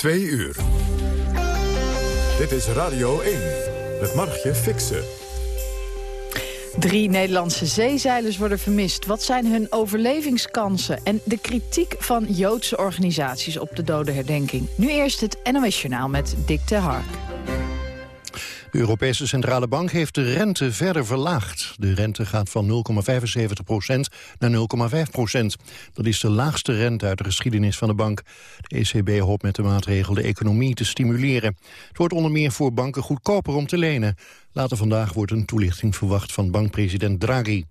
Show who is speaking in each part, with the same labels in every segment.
Speaker 1: Twee uur. Dit is Radio 1 met Margje Fixen.
Speaker 2: Drie Nederlandse zeezeilers worden vermist. Wat zijn hun overlevingskansen? En de kritiek van Joodse organisaties op de dodenherdenking. Nu eerst het NOS Journaal met Dick ter Hark.
Speaker 3: De Europese Centrale Bank heeft de rente verder verlaagd. De rente gaat van 0,75% naar 0,5% Dat is de laagste rente uit de geschiedenis van de bank. De ECB hoopt met de maatregel de economie te stimuleren. Het wordt onder meer voor banken goedkoper om te lenen. Later vandaag wordt een toelichting verwacht van bankpresident Draghi.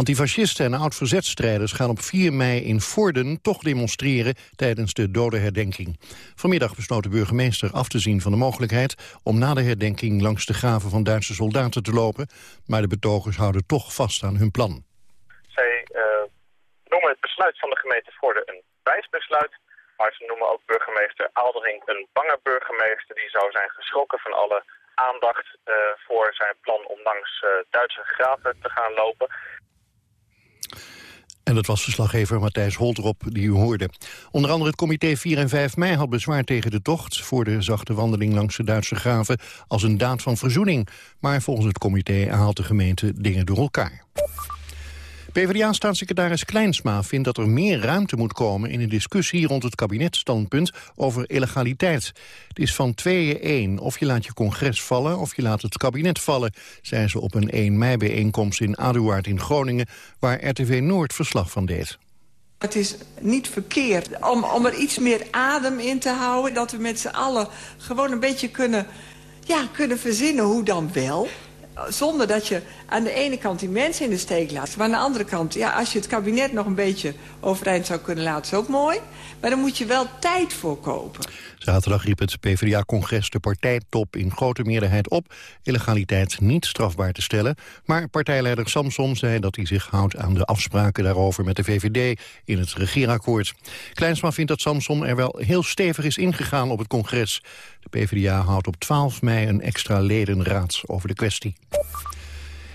Speaker 3: Antifascisten en oud-verzetstrijders gaan op 4 mei in Vorden toch demonstreren tijdens de dodenherdenking. Vanmiddag besloot de burgemeester af te zien van de mogelijkheid om na de herdenking langs de graven van Duitse soldaten te lopen, maar de betogers houden toch vast aan hun plan.
Speaker 4: Zij uh, noemen het besluit van de gemeente Vorden een wijsbesluit, maar ze noemen ook burgemeester Aaldering een bange burgemeester die zou zijn geschrokken van alle aandacht uh, voor zijn plan om langs uh, Duitse graven te gaan lopen.
Speaker 3: En dat was verslaggever Matthijs Holtrop die u hoorde. Onder andere het comité 4 en 5 mei had bezwaar tegen de tocht... voor de zachte wandeling langs de Duitse graven als een daad van verzoening. Maar volgens het comité haalt de gemeente dingen door elkaar. PvdA-staatssecretaris Kleinsma vindt dat er meer ruimte moet komen... in een discussie rond het kabinetstandpunt over illegaliteit. Het is van tweeën één. Of je laat je congres vallen of je laat het kabinet vallen... zei ze op een 1 mei-bijeenkomst in Aduard in Groningen... waar RTV Noord verslag van deed.
Speaker 5: Het is niet verkeerd om, om er iets meer adem in te houden... dat we met z'n allen gewoon een beetje kunnen, ja, kunnen verzinnen hoe dan wel zonder dat je aan de ene kant die mensen in de steek laat. Maar aan de andere kant, ja, als je het kabinet nog een beetje overeind zou kunnen laten... is ook mooi. Maar dan moet je wel tijd voor kopen.
Speaker 3: Zaterdag riep het PvdA-congres de partijtop in grote meerderheid op... illegaliteit niet strafbaar te stellen. Maar partijleider Samson zei dat hij zich houdt aan de afspraken daarover... met de VVD in het regeerakkoord. Kleinsma vindt dat Samson er wel heel stevig is ingegaan op het congres. De PvdA houdt op 12 mei een extra ledenraad over de kwestie.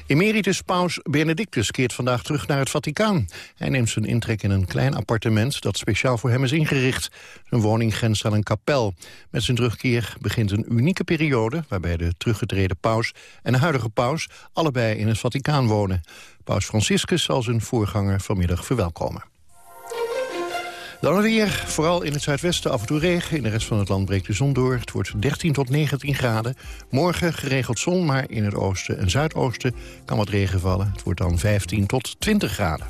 Speaker 3: Emeritus paus Benedictus keert vandaag terug naar het Vaticaan. Hij neemt zijn intrek in een klein appartement dat speciaal voor hem is ingericht. Zijn woning grenst aan een kapel. Met zijn terugkeer begint een unieke periode... waarbij de teruggetreden paus en de huidige paus allebei in het Vaticaan wonen. Paus Franciscus zal zijn voorganger vanmiddag verwelkomen. Dan weer, vooral in het zuidwesten af en toe regen. In de rest van het land breekt de zon door. Het wordt 13 tot 19 graden. Morgen geregeld zon, maar in het oosten en zuidoosten kan wat regen vallen. Het wordt dan 15 tot 20 graden.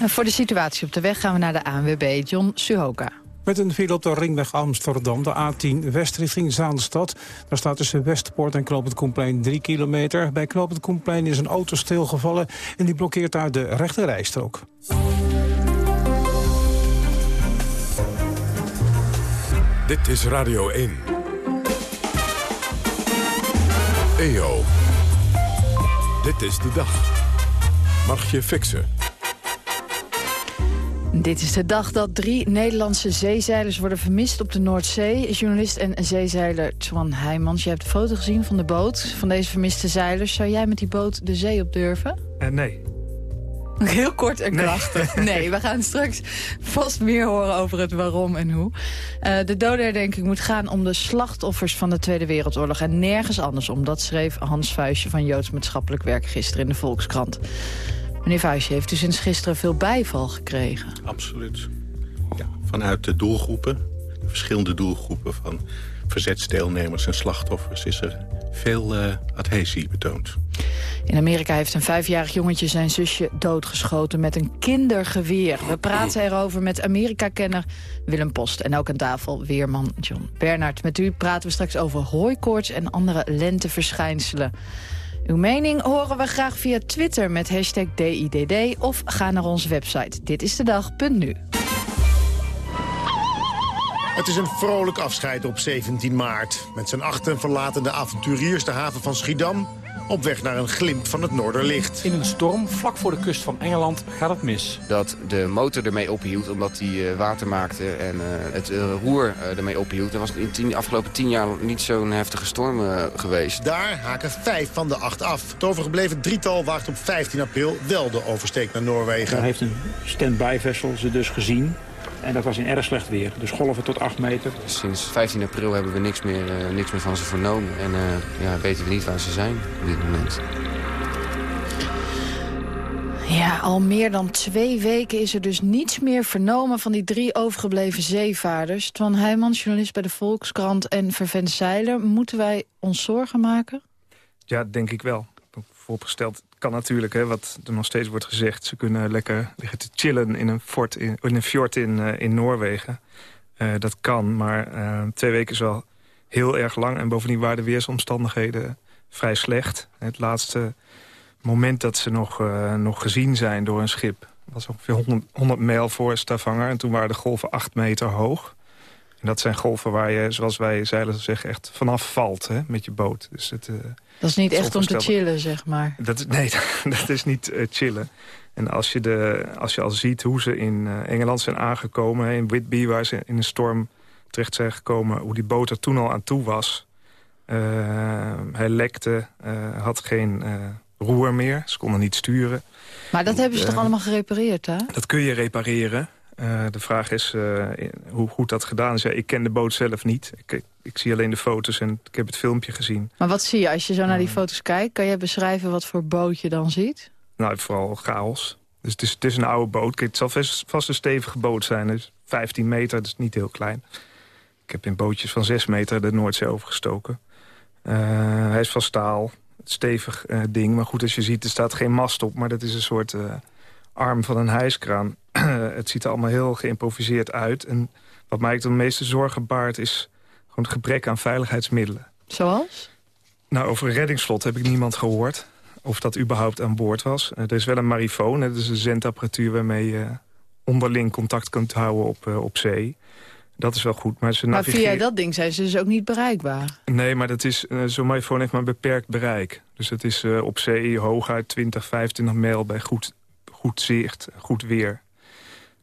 Speaker 2: En voor de situatie op de weg gaan we naar de ANWB, John Suhoka.
Speaker 6: Met een file op de ringweg Amsterdam, de A10 west richting Zaanstad. Daar staat tussen Westpoort en Knoop het Koenplein 3 kilometer. Bij Knoop het Koenplein is een auto stilgevallen en die blokkeert daar de rechte rijstrook.
Speaker 1: Dit is Radio 1. EO. Dit is de dag. Margje Fixen.
Speaker 2: Dit is de dag dat drie Nederlandse zeezeilers worden vermist op de Noordzee. Journalist en zeezeiler Twan Heijmans. Je hebt de foto gezien van de boot van deze vermiste zeilers. Zou jij met die boot de zee op durven?
Speaker 6: Uh, nee.
Speaker 2: Heel kort en krachtig. Nee. we gaan straks vast meer horen over het waarom en hoe. Uh, de dodenherdenking moet gaan om de slachtoffers van de Tweede Wereldoorlog... en nergens anders om. Dat schreef Hans Vuijsje van Joods Maatschappelijk Werk gisteren in de Volkskrant. Meneer Vuijsje, heeft u sinds gisteren veel bijval gekregen?
Speaker 7: Absoluut. Ja, vanuit de doelgroepen, de verschillende doelgroepen van verzetsdeelnemers en slachtoffers... is er veel uh, adhesie betoond.
Speaker 2: In Amerika heeft een vijfjarig jongetje zijn zusje doodgeschoten met een kindergeweer. We praten erover met Amerika-kenner Willem Post. En ook aan tafel weerman John Bernard. Met u praten we straks over hooikoorts en andere lenteverschijnselen. Uw mening horen we graag via Twitter met hashtag DIDD... of ga naar onze website ditistedag.nu.
Speaker 8: Het is een vrolijk afscheid op 17 maart. Met zijn achten verlaten de avonturiers de haven van Schiedam op weg naar een glimp van het Noorderlicht.
Speaker 9: In een storm vlak voor de kust van Engeland gaat het mis.
Speaker 10: Dat de motor ermee ophield omdat hij eh, water maakte en uh, het uh, roer ermee ophield. Er was in de afgelopen tien jaar niet zo'n heftige storm geweest.
Speaker 8: Daar haken vijf van de acht af. Het overgebleven drietal waagt op 15 april wel de oversteek naar Noorwegen.
Speaker 9: Hij heeft een stand-by vessel ze dus gezien.
Speaker 11: En dat was in erg slecht weer. Dus golven tot 8 meter.
Speaker 10: Sinds 15 april hebben we niks meer, uh, niks meer van ze vernomen. En uh, ja, weten we niet waar ze zijn op dit moment.
Speaker 2: Ja, al meer dan twee weken is er dus niets meer vernomen... van die drie overgebleven zeevaarders. Twan Heijman, journalist bij de Volkskrant en Vervent Zeiler. Moeten wij ons zorgen maken?
Speaker 12: Ja, denk ik wel. Vooropgesteld kan natuurlijk, hè, wat er nog steeds wordt gezegd... ze kunnen lekker liggen te chillen in een, fort in, in een fjord in, uh, in Noorwegen. Uh, dat kan, maar uh, twee weken is wel heel erg lang. En bovendien waren de weersomstandigheden vrij slecht. Het laatste moment dat ze nog, nog gezien zijn door een schip... was ongeveer 100, 100 mijl voor Stavanger. En toen waren de golven 8 meter hoog. En dat zijn golven waar je, zoals wij zeilen zeggen, echt vanaf valt hè, met je boot. Dus het, uh,
Speaker 2: dat is niet echt om te chillen, zeg maar.
Speaker 12: Dat, nee, dat is niet uh, chillen. En als je, de, als je al ziet hoe ze in uh, Engeland zijn aangekomen... in Whitby, waar ze in een storm terecht zijn gekomen... hoe die boot er toen al aan toe was. hij lekte, had geen roer meer. Ze konden niet sturen.
Speaker 2: Maar dat hebben ze toch allemaal gerepareerd, hè?
Speaker 12: Dat kun je repareren. Uh, de vraag is uh, hoe goed dat gedaan is. Ja, ik ken de boot zelf niet. Ik, ik, ik, zie alleen de foto's en ik heb het filmpje gezien.
Speaker 2: Maar wat zie je als je zo naar die foto's kijkt? Kan je beschrijven wat voor boot je dan ziet?
Speaker 12: Nou, vooral chaos. Dus het is, het is een oude boot. Kijk, het zal vast, vast een stevige boot zijn. Dus 15 meter, dat is niet heel klein. Ik heb in bootjes van 6 meter de Noordzee overgestoken. Uh, hij is van staal. Stevig ding. Maar goed, als je ziet, er staat geen mast op. Maar dat is een soort arm van een hijskraan. het ziet er allemaal heel geïmproviseerd uit. En wat mij de meeste zorgen baart is gewoon het gebrek aan veiligheidsmiddelen.
Speaker 2: Zoals?
Speaker 12: Nou, over een reddingsvlot heb ik niemand gehoord. Of dat überhaupt aan boord was. Uh, er is wel een marifoon, dat is een zendapparatuur... waarmee je onderling contact kunt houden op, uh, op zee. Dat is wel goed. Maar, ze
Speaker 2: maar via dat ding zijn ze dus ook niet bereikbaar?
Speaker 12: Nee, maar dat is uh, zo'n marifoon heeft maar een beperkt bereik. Dus het is op zee hooguit 20, 25 mijl bij goed, goed zicht, goed weer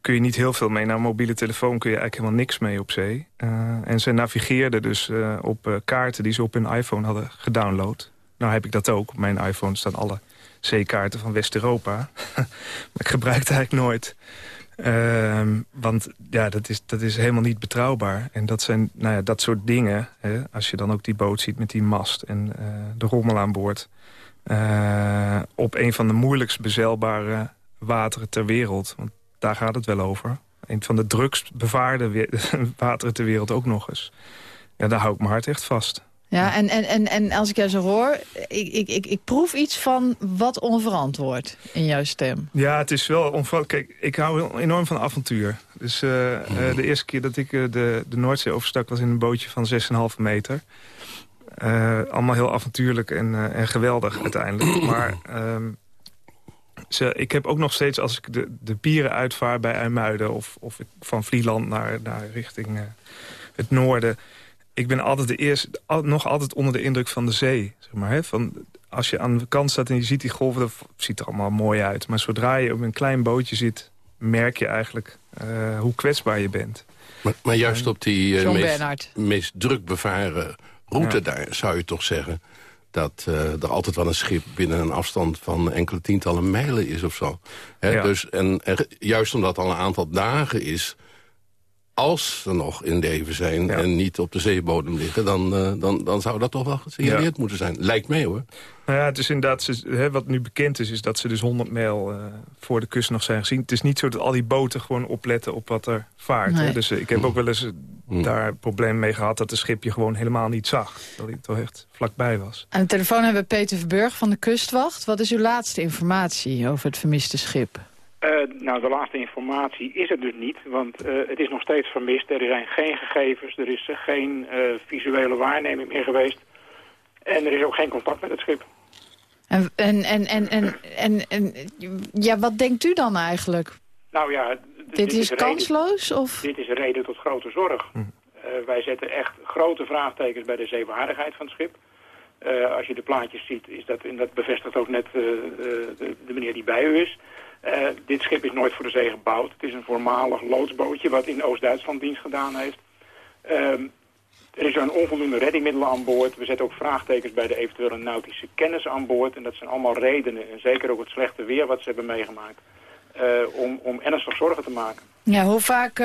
Speaker 12: kun je niet heel veel mee. Nou, mobiele telefoon kun je eigenlijk helemaal niks mee op zee. Uh, en ze navigeerden dus uh, op uh, kaarten die ze op hun iPhone hadden gedownload. Nou heb ik dat ook. Op mijn iPhone staan alle zeekaarten van West-Europa. maar ik gebruik het eigenlijk nooit. Ehm, want ja, dat is, dat is helemaal niet betrouwbaar. En dat zijn nou ja, dat soort dingen. Hè, als je dan ook die boot ziet met die mast en de rommel aan boord. op een van de moeilijkst bezeilbare wateren ter wereld. Want daar gaat het wel over. Een van de drukst bevaarde wateren ter wereld ook nog eens. Ja, daar hou ik mijn hart echt vast.
Speaker 2: Ja, en, en, en, en als ik jou zo hoor, ik, ik, ik, ik proef iets van wat onverantwoord in jouw stem.
Speaker 12: Ja, het is wel onverantwoord. Kijk, ik hou enorm van avontuur. Dus uh, uh, de eerste keer dat ik uh, de, de Noordzee overstak was in een bootje van 6,5 meter. allemaal heel avontuurlijk en, en geweldig uiteindelijk. Maar ehm, ze, ik heb ook nog steeds, als ik de, de pieren uitvaar bij IJmuiden... of, of van Vlieland naar, naar richting uh, het noorden... ik ben altijd de eerste, al, nog altijd onder de indruk van de zee. Zeg maar, hè? Van, als je aan de kant staat en je ziet die golven... dat ziet er allemaal mooi uit. Maar zodra je op een klein bootje zit... merk je eigenlijk uh, hoe kwetsbaar je bent.
Speaker 13: Maar, maar juist op die uh, meest, meest, druk bevaren route ja. daar, zou je toch zeggen dat uh, er altijd wel een schip binnen een afstand van enkele tientallen mijlen is of zo. Ja. dus, en, en, juist omdat het al een aantal dagen is... als ze nog in leven zijn ja. en niet op de zeebodem liggen... dan, uh, dan, dan zou dat toch wel gesignaleerd moeten zijn. Lijkt mee hoor.
Speaker 12: Nou ja, het is inderdaad, ze, hè, wat nu bekend is... is dat ze dus 100 mijl uh, voor de kust nog zijn gezien. Het is niet zo dat al die boten gewoon opletten op wat er vaart. Nee. Hè? Dus ik heb ook wel eens mm. daar probleem mee gehad... dat de schip je gewoon helemaal niet zag. Dat hij toch echt vlakbij was.
Speaker 2: Aan de telefoon hebben we Peter Verburg van de Kustwacht. Wat is uw laatste informatie over het vermiste schip?
Speaker 11: Uh, nou, de laatste informatie is er dus niet, want uh, het is nog steeds vermist. Er zijn geen gegevens, er is geen uh, visuele waarneming meer geweest. En er is ook geen contact met het schip.
Speaker 2: En, en, en, en, en, en, en ja, wat denkt u dan eigenlijk?
Speaker 11: Nou ja...
Speaker 2: Dit, dit is, is kansloos?
Speaker 11: Reden,
Speaker 2: of?
Speaker 11: Dit is een reden tot grote zorg. Hm. Uh, wij zetten echt grote vraagtekens bij de zeewaardigheid van het schip. Uh, als je de plaatjes ziet, is dat, en dat bevestigt ook net uh, de, de meneer die bij u is... Uh, dit schip is nooit voor de zee gebouwd. Het is een voormalig loodsbootje wat in Oost-Duitsland dienst gedaan heeft. Uh, er is een onvoldoende reddingmiddelen aan boord. We zetten ook vraagtekens bij de eventuele nautische kennis aan boord. En dat zijn allemaal redenen. En zeker ook het slechte weer wat ze hebben meegemaakt. Uh, om, om ernstig zorgen te maken.
Speaker 2: Ja, hoe vaak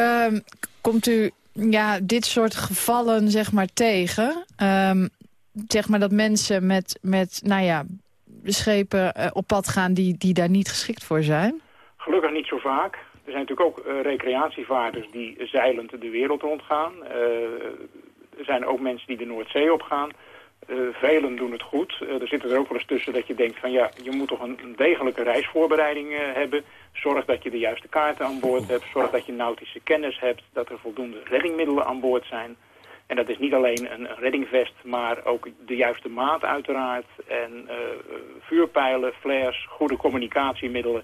Speaker 2: komt u ja, dit soort gevallen zeg maar, tegen? Ehm, zeg maar dat mensen met, met nou ja, schepen op pad gaan die, die daar niet geschikt voor zijn?
Speaker 11: Gelukkig niet zo vaak. Er zijn natuurlijk ook recreatievaarders die zeilend de wereld rondgaan. er zijn ook mensen die de Noordzee opgaan. Velen doen het goed. Er zitten er ook wel eens tussen dat je denkt van ja, je moet toch een, degelijke reisvoorbereiding hebben. Zorg dat je de juiste kaarten aan boord hebt. Zorg dat je nautische kennis hebt. Dat er voldoende reddingmiddelen aan boord zijn. En dat is niet alleen een, een reddingvest, maar ook de juiste maat uiteraard. En vuurpijlen, flares, goede communicatiemiddelen.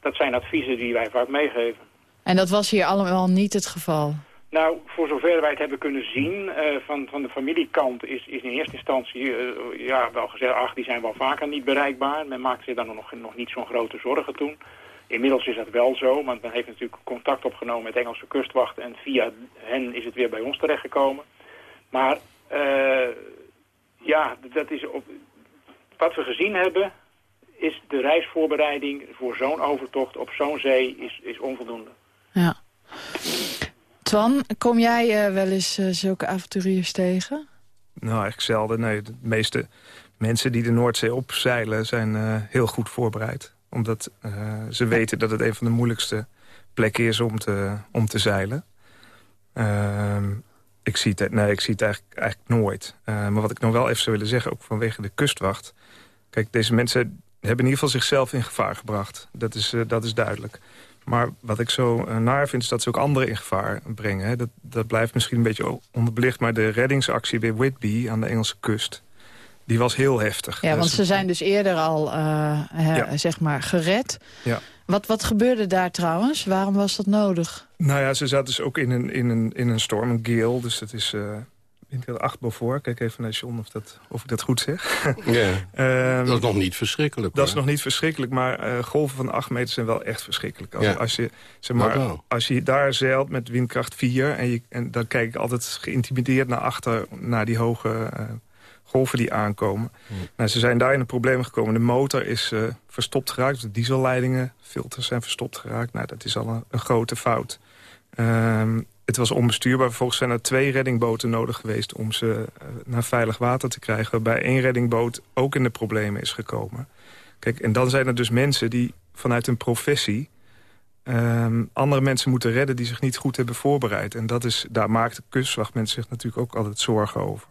Speaker 11: Dat zijn adviezen die wij vaak meegeven.
Speaker 2: En dat was hier allemaal niet het geval?
Speaker 11: Nou, voor zover wij het hebben kunnen zien, uh, van, van de familiekant is, is in eerste instantie uh, ja, wel gezegd, ach, die zijn wel vaker niet bereikbaar. Men maakt zich daar nog, nog niet zo'n grote zorgen toen. Inmiddels is dat wel zo, want men heeft natuurlijk contact opgenomen met de Engelse kustwacht en via hen is het weer bij ons terechtgekomen. Maar uh, ja, dat is op, wat we gezien hebben, is de reisvoorbereiding voor zo'n overtocht op zo'n zee is, is onvoldoende.
Speaker 2: Ja. Twan, kom jij uh, wel eens uh, zulke avonturiers tegen?
Speaker 12: Nou, eigenlijk zelden. Nee, de meeste mensen die de Noordzee opzeilen zijn uh, heel goed voorbereid. Omdat ze weten dat het een van de moeilijkste plekken is om te, om te zeilen. Ik, zie het, nee, ik zie het eigenlijk, eigenlijk nooit. maar wat ik nog wel even zou willen zeggen, ook vanwege de kustwacht. Kijk, deze mensen hebben in ieder geval zichzelf in gevaar gebracht. Dat is, dat is duidelijk. Maar wat ik zo uh, naar vind, is dat ze ook anderen in gevaar brengen. Hè. Dat, dat blijft misschien een beetje onderbelicht. Maar de reddingsactie bij Whitby aan de Engelse kust... die was heel heftig.
Speaker 2: Ja, want ze zijn dus eerder al zeg maar gered. Ja. Wat, wat gebeurde daar trouwens? Waarom was dat nodig?
Speaker 12: Nou ja, ze zaten dus ook in een, in een, in een storm, een gale. Dus dat is... Uh, windkracht 8 voor. Kijk even naar John of, dat, of ik dat goed zeg.
Speaker 13: Ja, um, dat is nog niet verschrikkelijk.
Speaker 12: Dat is nog niet verschrikkelijk, maar uh, golven van 8 meter zijn wel echt verschrikkelijk. Als, ja. als, je, zeg maar, als je daar zeilt met windkracht 4... En, je, en dan kijk ik altijd geïntimideerd naar achter... naar die hoge uh, golven die aankomen. Hmm. Nou, ze zijn daar in een probleem gekomen. De motor is uh, verstopt geraakt. De dieselleidingen, filters zijn verstopt geraakt. Nou, dat is al een, een grote fout. Um, het was onbestuurbaar. Vervolgens zijn er twee reddingboten nodig geweest... om ze eh, naar veilig water te krijgen. Waarbij één reddingboot ook in de problemen is gekomen. Kijk, en dan zijn er dus mensen die vanuit hun professie... Um, andere mensen moeten redden die zich niet goed hebben voorbereid. En dat is, daar maakt de kustwachtmensen zich natuurlijk ook altijd zorgen over.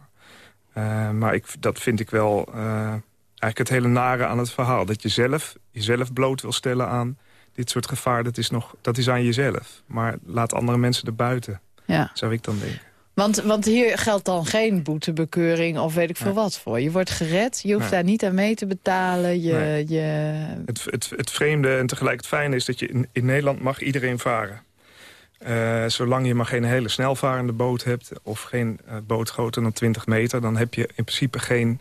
Speaker 12: Uh, maar ik, dat vind ik wel uh, eigenlijk het hele nare aan het verhaal. Dat je zelf jezelf bloot wil stellen aan dit soort gevaar, dat is, nog, dat is aan jezelf. Maar laat andere mensen er buiten, ja. zou ik dan denken.
Speaker 2: Want, want hier geldt dan geen boetebekeuring of weet ik veel wat voor. Je wordt gered, je hoeft daar niet aan mee te betalen. Je, je...
Speaker 12: Het, het, het vreemde en tegelijk het fijne is dat je in, in Nederland mag iedereen varen. Uh, zolang je maar geen hele snelvarende boot hebt... of geen uh, boot groter dan 20 meter... dan heb je in principe geen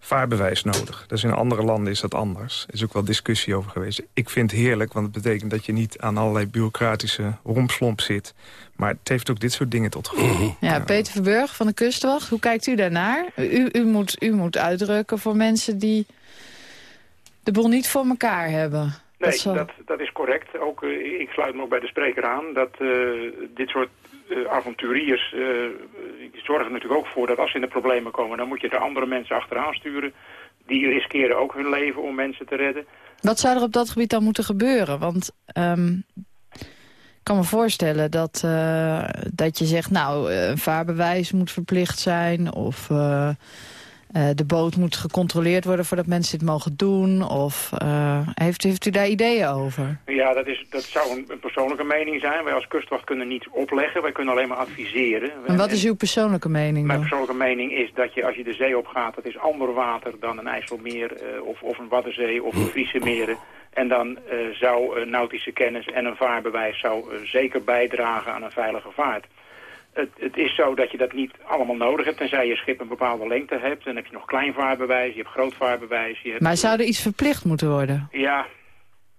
Speaker 12: vaarbewijs nodig. Dus in andere landen is dat anders. Er is ook wel discussie over geweest. Ik vind het heerlijk, want het betekent dat je niet aan allerlei bureaucratische rompslomp zit. Maar het heeft ook dit soort dingen tot gevolg.
Speaker 2: Ja, Peter Verburg van de Kustwacht, hoe kijkt u daarnaar? U, u, moet, u moet uitdrukken voor mensen die de boel niet voor elkaar hebben.
Speaker 11: Nee, dat, dat, is correct. Ook, uh, ik sluit me ook bij de spreker aan dat uh, dit soort uh, avonturiers zorgen natuurlijk ook voor dat als ze in de problemen komen... dan moet je er andere mensen achteraan sturen. Die riskeren ook hun leven om mensen te redden.
Speaker 2: Wat zou er op dat gebied dan moeten gebeuren? Want um, ik kan me voorstellen dat, dat je zegt... nou, een vaarbewijs moet verplicht zijn... of uh, uh, de boot moet gecontroleerd worden voordat mensen dit mogen doen? Of uh, heeft, heeft u daar ideeën over?
Speaker 11: Ja, dat, is, dat zou een, een, persoonlijke mening zijn. Wij als kustwacht kunnen niets opleggen. Wij kunnen alleen maar adviseren.
Speaker 2: En wat is uw persoonlijke mening
Speaker 11: Mijn persoonlijke mening is dat je als je de zee opgaat... dat is ander water dan een IJsselmeer uh, of, of een Waddenzee of een Friese meren. En dan zou nautische kennis en een vaarbewijs zou zeker bijdragen aan een veilige vaart het, het, is zo dat je dat niet allemaal nodig hebt... tenzij je schip een bepaalde lengte hebt. Dan heb je nog klein vaarbewijs, je hebt groot vaarbewijs. Je hebt...
Speaker 2: Maar zou er iets verplicht moeten worden?
Speaker 11: Ja,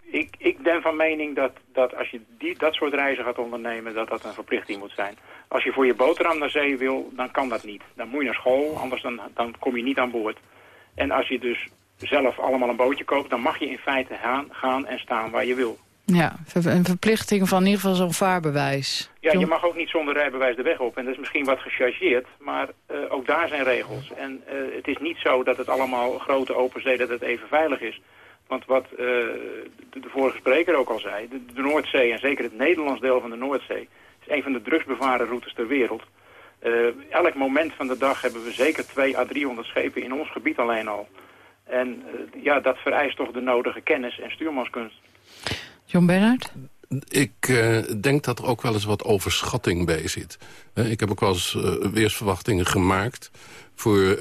Speaker 11: ik, ik ben van mening dat, dat als je die, dat soort reizen gaat ondernemen... dat dat een verplichting moet zijn. Als je voor je boterham naar zee wil, dan kan dat niet. Dan moet je naar school, anders dan, dan kom je niet aan boord. En als je dus zelf allemaal een bootje koopt... dan mag je in feite gaan, gaan en staan waar je wil.
Speaker 2: Ja, een verplichting van in ieder geval zo'n vaarbewijs.
Speaker 11: Ja, je mag ook niet zonder rijbewijs de weg op. En dat is misschien wat gechargeerd, maar uh, ook daar zijn regels. En uh, het is niet zo dat het allemaal grote open zee, dat het even veilig is. Want wat uh, de, de, vorige spreker ook al zei, de, de, Noordzee en zeker het Nederlands deel van de Noordzee... is een van de drugsbevaren routes ter wereld. elk moment van de dag hebben we zeker 2 à 300 schepen in ons gebied alleen al. En ja, dat vereist toch de nodige kennis en stuurmanskunst.
Speaker 2: John Bernhard?
Speaker 13: Ik uh, denk dat er ook wel eens wat overschatting bij zit. Uh, ik heb ook wel eens uh, weersverwachtingen gemaakt voor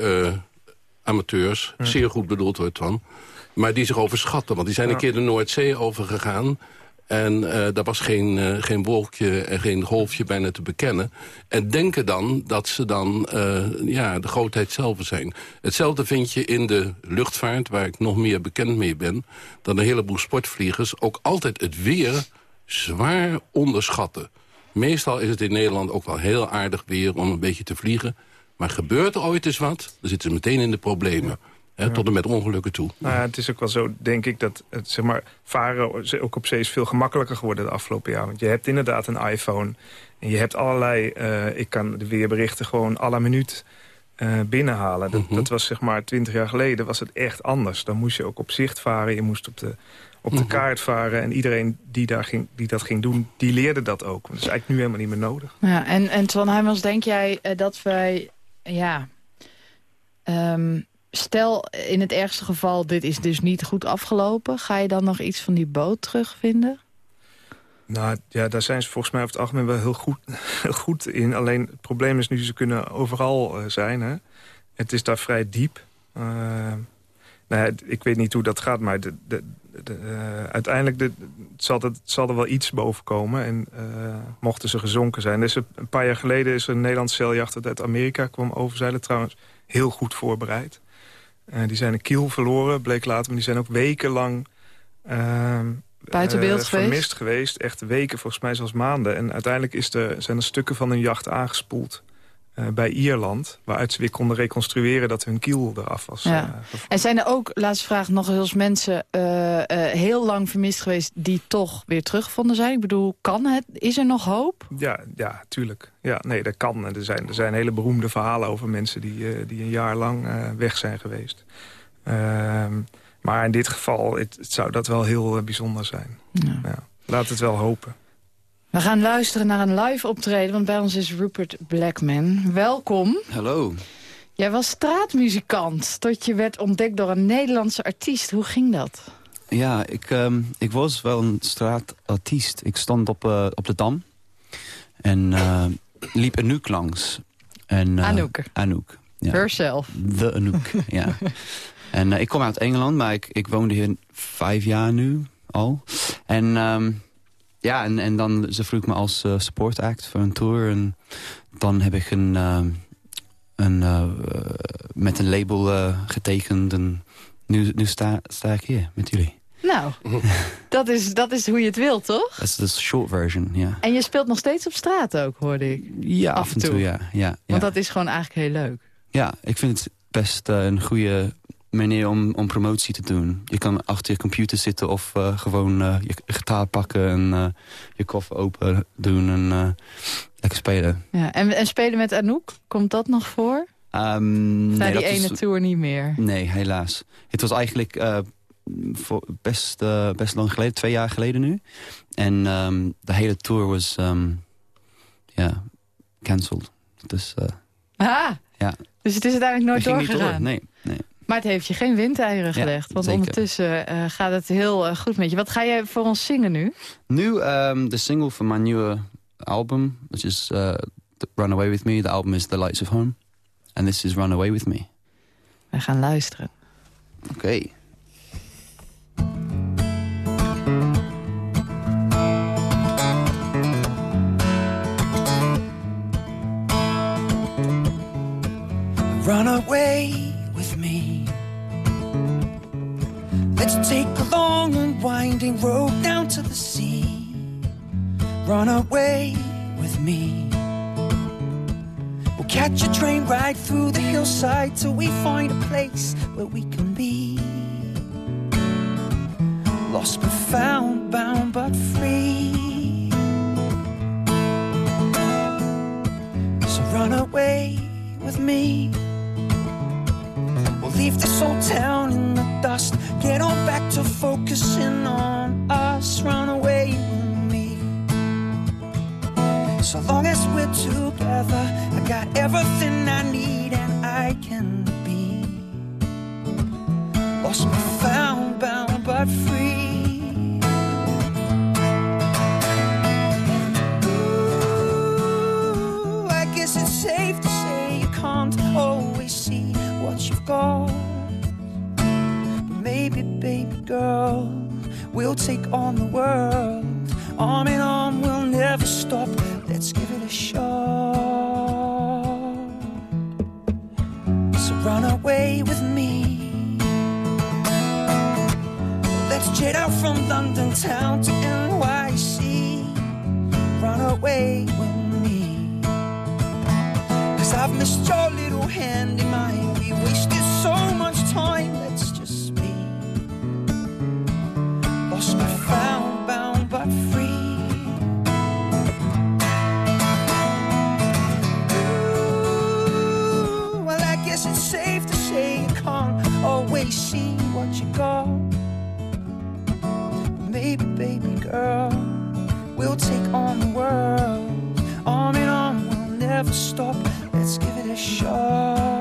Speaker 13: amateurs. Zeer goed bedoeld wordt dan. Maar die zich overschatten. Want die zijn een keer de Noordzee overgegaan. En uh, daar was geen, uh, geen wolkje en geen golfje bijna te bekennen. En denken dan dat ze dan uh, ja, de grootheid zelf zijn. Hetzelfde vind je in de luchtvaart, waar ik nog meer bekend mee ben... dat een heleboel sportvliegers ook altijd het weer zwaar onderschatten. Meestal is het in Nederland ook wel heel aardig weer om een beetje te vliegen. Maar gebeurt er ooit eens wat, dan zitten ze meteen in de problemen tot en met ongelukken toe.
Speaker 12: Nou ja, het is ook wel zo, denk ik, dat het, zeg maar, varen ook op zee is veel gemakkelijker geworden de afgelopen jaren. Want je hebt inderdaad een iPhone en je hebt allerlei, uh, ik kan de weerberichten gewoon à la minuut uh, binnenhalen. Dat, mhm. dat, was zeg maar twintig jaar geleden was het echt anders. Dan moest je ook op zicht varen, je moest op de, op de mhm. kaart varen. En iedereen die, daar ging, die dat ging doen, die leerde dat ook. Dat is eigenlijk nu helemaal niet meer nodig.
Speaker 2: Ja, en, en Twan denk jij uh, dat wij... Ja, um, stel in het ergste geval, dit is dus niet goed afgelopen. Ga je dan nog iets van die boot terugvinden?
Speaker 12: Nou ja, daar zijn ze volgens mij over het algemeen wel heel goed, goed in. Alleen het probleem is nu, ze kunnen overal uh, zijn. Hè? Het is daar vrij diep. Uh, nou ik weet niet hoe dat gaat, maar de, de, uh, uiteindelijk de, zal, zal er wel iets boven komen. En mochten ze gezonken zijn. Dus een paar jaar geleden is er een Nederlandse zeiljacht dat uit Amerika kwam overzeilen. Trouwens heel goed voorbereid. Uh, die zijn een kiel verloren, bleek later. Maar die zijn ook wekenlang uh,
Speaker 2: Buiten beeld uh,
Speaker 12: vermist
Speaker 2: geweest?
Speaker 12: geweest. Echt weken, volgens mij zelfs maanden. En uiteindelijk is er, zijn er stukken van hun jacht aangespoeld. Uh, bij Ierland. Waaruit ze weer konden reconstrueren dat hun kiel eraf was.
Speaker 2: Ja. Uh, en zijn er ook, laatste vraag, nog eens mensen uh, heel lang vermist geweest... die toch weer teruggevonden zijn? Ik bedoel, kan het? Is er nog hoop?
Speaker 12: Ja, ja tuurlijk. Ja, nee, dat kan. Er zijn, er zijn hele beroemde verhalen over mensen... die, die een jaar lang weg zijn geweest. Ehm, maar in dit geval het, het zou dat wel heel bijzonder zijn. Ja. Ja. Laat het wel hopen.
Speaker 2: We gaan luisteren naar een live optreden, want bij ons is Rupert Blackman. Welkom.
Speaker 14: Hallo.
Speaker 2: Jij was straatmuzikant tot je werd ontdekt door een Nederlandse artiest. Hoe ging dat?
Speaker 14: Ja, ik, um, ik was wel een straatartiest. Ik stond op, uh, op de Dam en uh, liep Anouk langs. En,
Speaker 2: uh, Anouk.
Speaker 14: Anouk,
Speaker 2: ja. Herself.
Speaker 14: De Anouk, ja. En ik kom uit Engeland, maar ik, ik woonde hier vijf jaar nu al. En... Um, ja, en, en dan ze vroeg me als uh, support act voor een tour. En dan heb ik een, uh, een, uh, met een label getekend. En nu, nu sta, sta ik hier met jullie.
Speaker 2: Nou, dat is, dat is hoe je het wilt, toch?
Speaker 14: Dat is de short version, ja.
Speaker 2: En je speelt nog steeds op straat ook, hoorde ik.
Speaker 14: Ja, af en toe, ja, ja,
Speaker 2: Want dat is gewoon eigenlijk heel leuk.
Speaker 14: Ja, ik vind het best een goede manier om, om promotie te doen. Je kan achter je computer zitten of uh, gewoon uh, je gitaar pakken en uh, je koffer open doen en lekker spelen.
Speaker 2: Ja, en, en spelen met Anouk, komt dat nog voor?
Speaker 14: Um,
Speaker 2: nee,
Speaker 14: die
Speaker 2: ene
Speaker 14: was,
Speaker 2: tour niet meer?
Speaker 14: Nee, helaas. Het was eigenlijk voor best, best lang geleden, twee jaar geleden nu. En um, de hele tour was um, yeah, cancelled. Dus,
Speaker 2: ah, ja. dus het is uiteindelijk nooit doorgegaan?
Speaker 14: Door. Nee, nee.
Speaker 2: Maar het heeft je geen windeieren gelegd. Ja, want zeker. ondertussen uh, gaat het heel uh, goed met je. Wat ga jij voor ons zingen nu?
Speaker 14: Nu um, de single van mijn nieuwe album. Which is uh, Run Away With Me. The album is The Lights of Home. And this is Run Away With Me.
Speaker 2: We gaan luisteren.
Speaker 14: Oké. Okay.
Speaker 15: Run away Let's take a long and winding road down to the sea. Run away with me. We'll catch a train right through the hillside till we find a place where we can be. Lost but found, bound but free. So run away with me. We'll leave this old town dust. Get on back to focusing on us. Run away with me. So long as we're together, I got everything I need and I can be lost but found, bound but free. Ooh, I guess it's safe to say you can't always see what you've got. Girl, we'll take on the world. Arm in arm, we'll never stop. Let's give it a shot. So run away with me. Let's jet out from London town to NYC. Run away with me. Cause I've missed your little hand in mine. We wasted so much time. Girl, we'll take on the world. Arm in arm, we'll never stop. Let's give it a shot.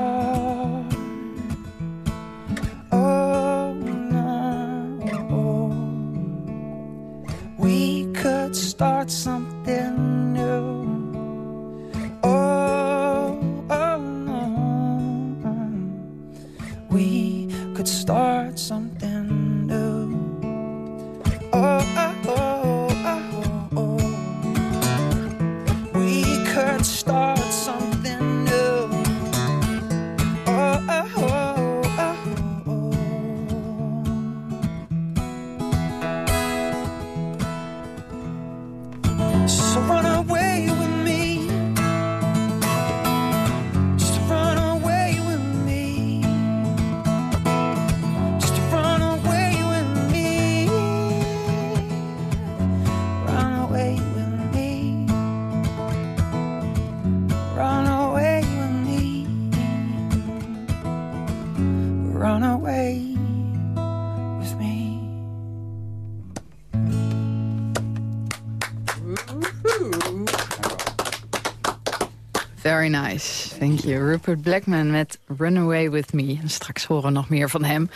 Speaker 2: Very nice, thank you. Rupert Blackman met Runaway With Me. Straks horen we nog meer van hem.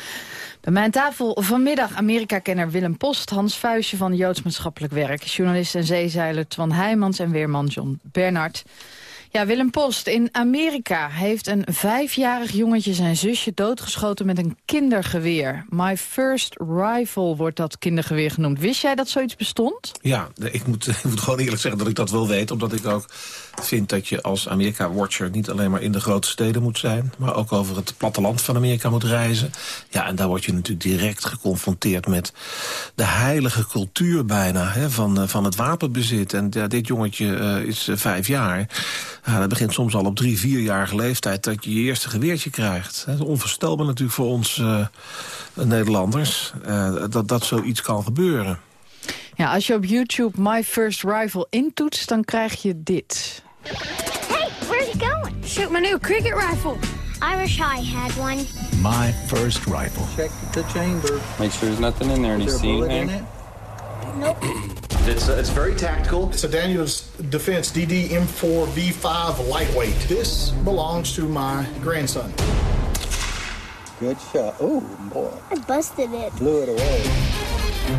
Speaker 2: Bij mijn tafel vanmiddag Amerika-kenner Willem Post... Hans Vuistje van Joods Maatschappelijk Werk... journalist en zeezeiler Twan Heijmans en weerman John Bernard. Ja, Willem Post. In Amerika heeft een vijfjarig jongetje zijn zusje doodgeschoten met een kindergeweer. My First Rifle wordt dat kindergeweer genoemd. Wist jij dat zoiets bestond?
Speaker 16: Ja, ik moet, ik moet gewoon eerlijk zeggen dat ik dat wel weet. Omdat ik ook vind dat je als Amerika-watcher niet alleen maar in de grote steden moet zijn. Maar ook over het platteland van Amerika moet reizen. Ja, en daar word je natuurlijk direct geconfronteerd met de heilige cultuur bijna. Hè, van, eh, van het wapenbezit. En ja, dit jongetje uh, is uh, vijf jaar. Ja, dat begint soms al op drie, vierjarige leeftijd dat je je eerste geweertje krijgt. Dat is onvoorstelbaar natuurlijk voor ons uh, Nederlanders. Uh, dat, dat zoiets kan gebeuren.
Speaker 2: Ja, als je op YouTube My First Rifle intoetst, dan krijg je dit.
Speaker 17: Hey, where's it going? Shoot my new cricket rifle. I wish I had one.
Speaker 18: My First Rifle.
Speaker 19: Check the chamber.
Speaker 20: Make sure there's nothing in there. Any
Speaker 19: seed in it?
Speaker 17: Nope.
Speaker 18: It's, uh, it's very tactical.
Speaker 21: It's a Daniels Defense DD M4V5 lightweight. This belongs to my grandson.
Speaker 19: Good shot. Oh, boy.
Speaker 17: I busted it.
Speaker 19: Blew it away.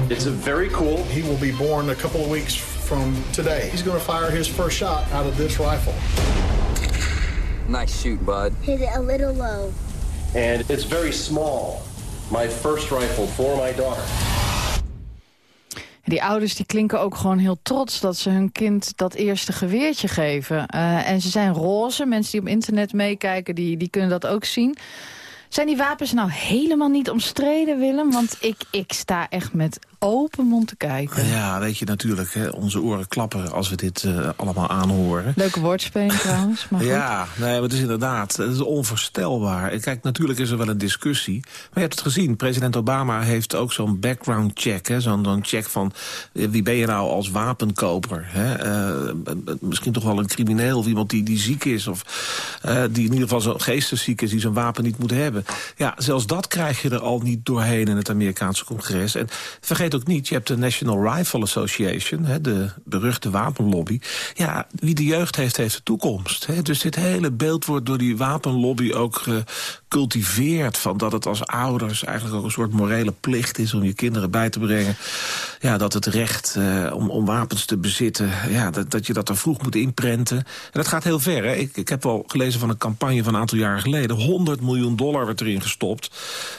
Speaker 18: It's a very cool.
Speaker 21: He will be born a couple of weeks from today. He's going to fire his first shot out of this rifle.
Speaker 19: Nice shoot, bud.
Speaker 17: Hit it a little low.
Speaker 18: And it's very small. My first rifle for my daughter.
Speaker 2: Die ouders die klinken ook gewoon heel trots dat ze hun kind dat eerste geweertje geven. Uh, en ze zijn roze. Mensen die op internet meekijken, die, die kunnen dat ook zien. Zijn die wapens nou helemaal niet omstreden, Willem? Want ik, ik sta echt met open mond te kijken.
Speaker 16: Ja, weet je natuurlijk, hè, onze oren klappen als we dit uh, allemaal aanhoren.
Speaker 2: Leuke woordspeling trouwens. Maar
Speaker 16: ja, nee, maar het is inderdaad het is onvoorstelbaar. Kijk, natuurlijk is er wel een discussie. Maar je hebt het gezien, president Obama heeft ook zo'n background check. Zo'n check van eh, wie ben je nou als wapenkoper? Hè? Uh, misschien toch wel een crimineel of iemand die, die ziek is... of uh, die in ieder geval zo geestesziek is, die zo'n wapen niet moet hebben. Ja, zelfs dat krijg je er al niet doorheen in het Amerikaanse congres. En vergeet ook niet, je hebt de National Rifle Association... Hè, de beruchte wapenlobby. Ja, wie de jeugd heeft, heeft de toekomst. Hè? Dus dit hele beeld wordt door die wapenlobby ook gecultiveerd... van dat het als ouders eigenlijk ook een soort morele plicht is... om je kinderen bij te brengen ja, dat het recht uh, om, om wapens te bezitten... Ja, dat, dat je dat er vroeg moet inprenten. En dat gaat heel ver. Hè? Ik, ik heb wel gelezen van een campagne van een aantal jaren geleden. 100 miljoen dollar werd erin gestopt.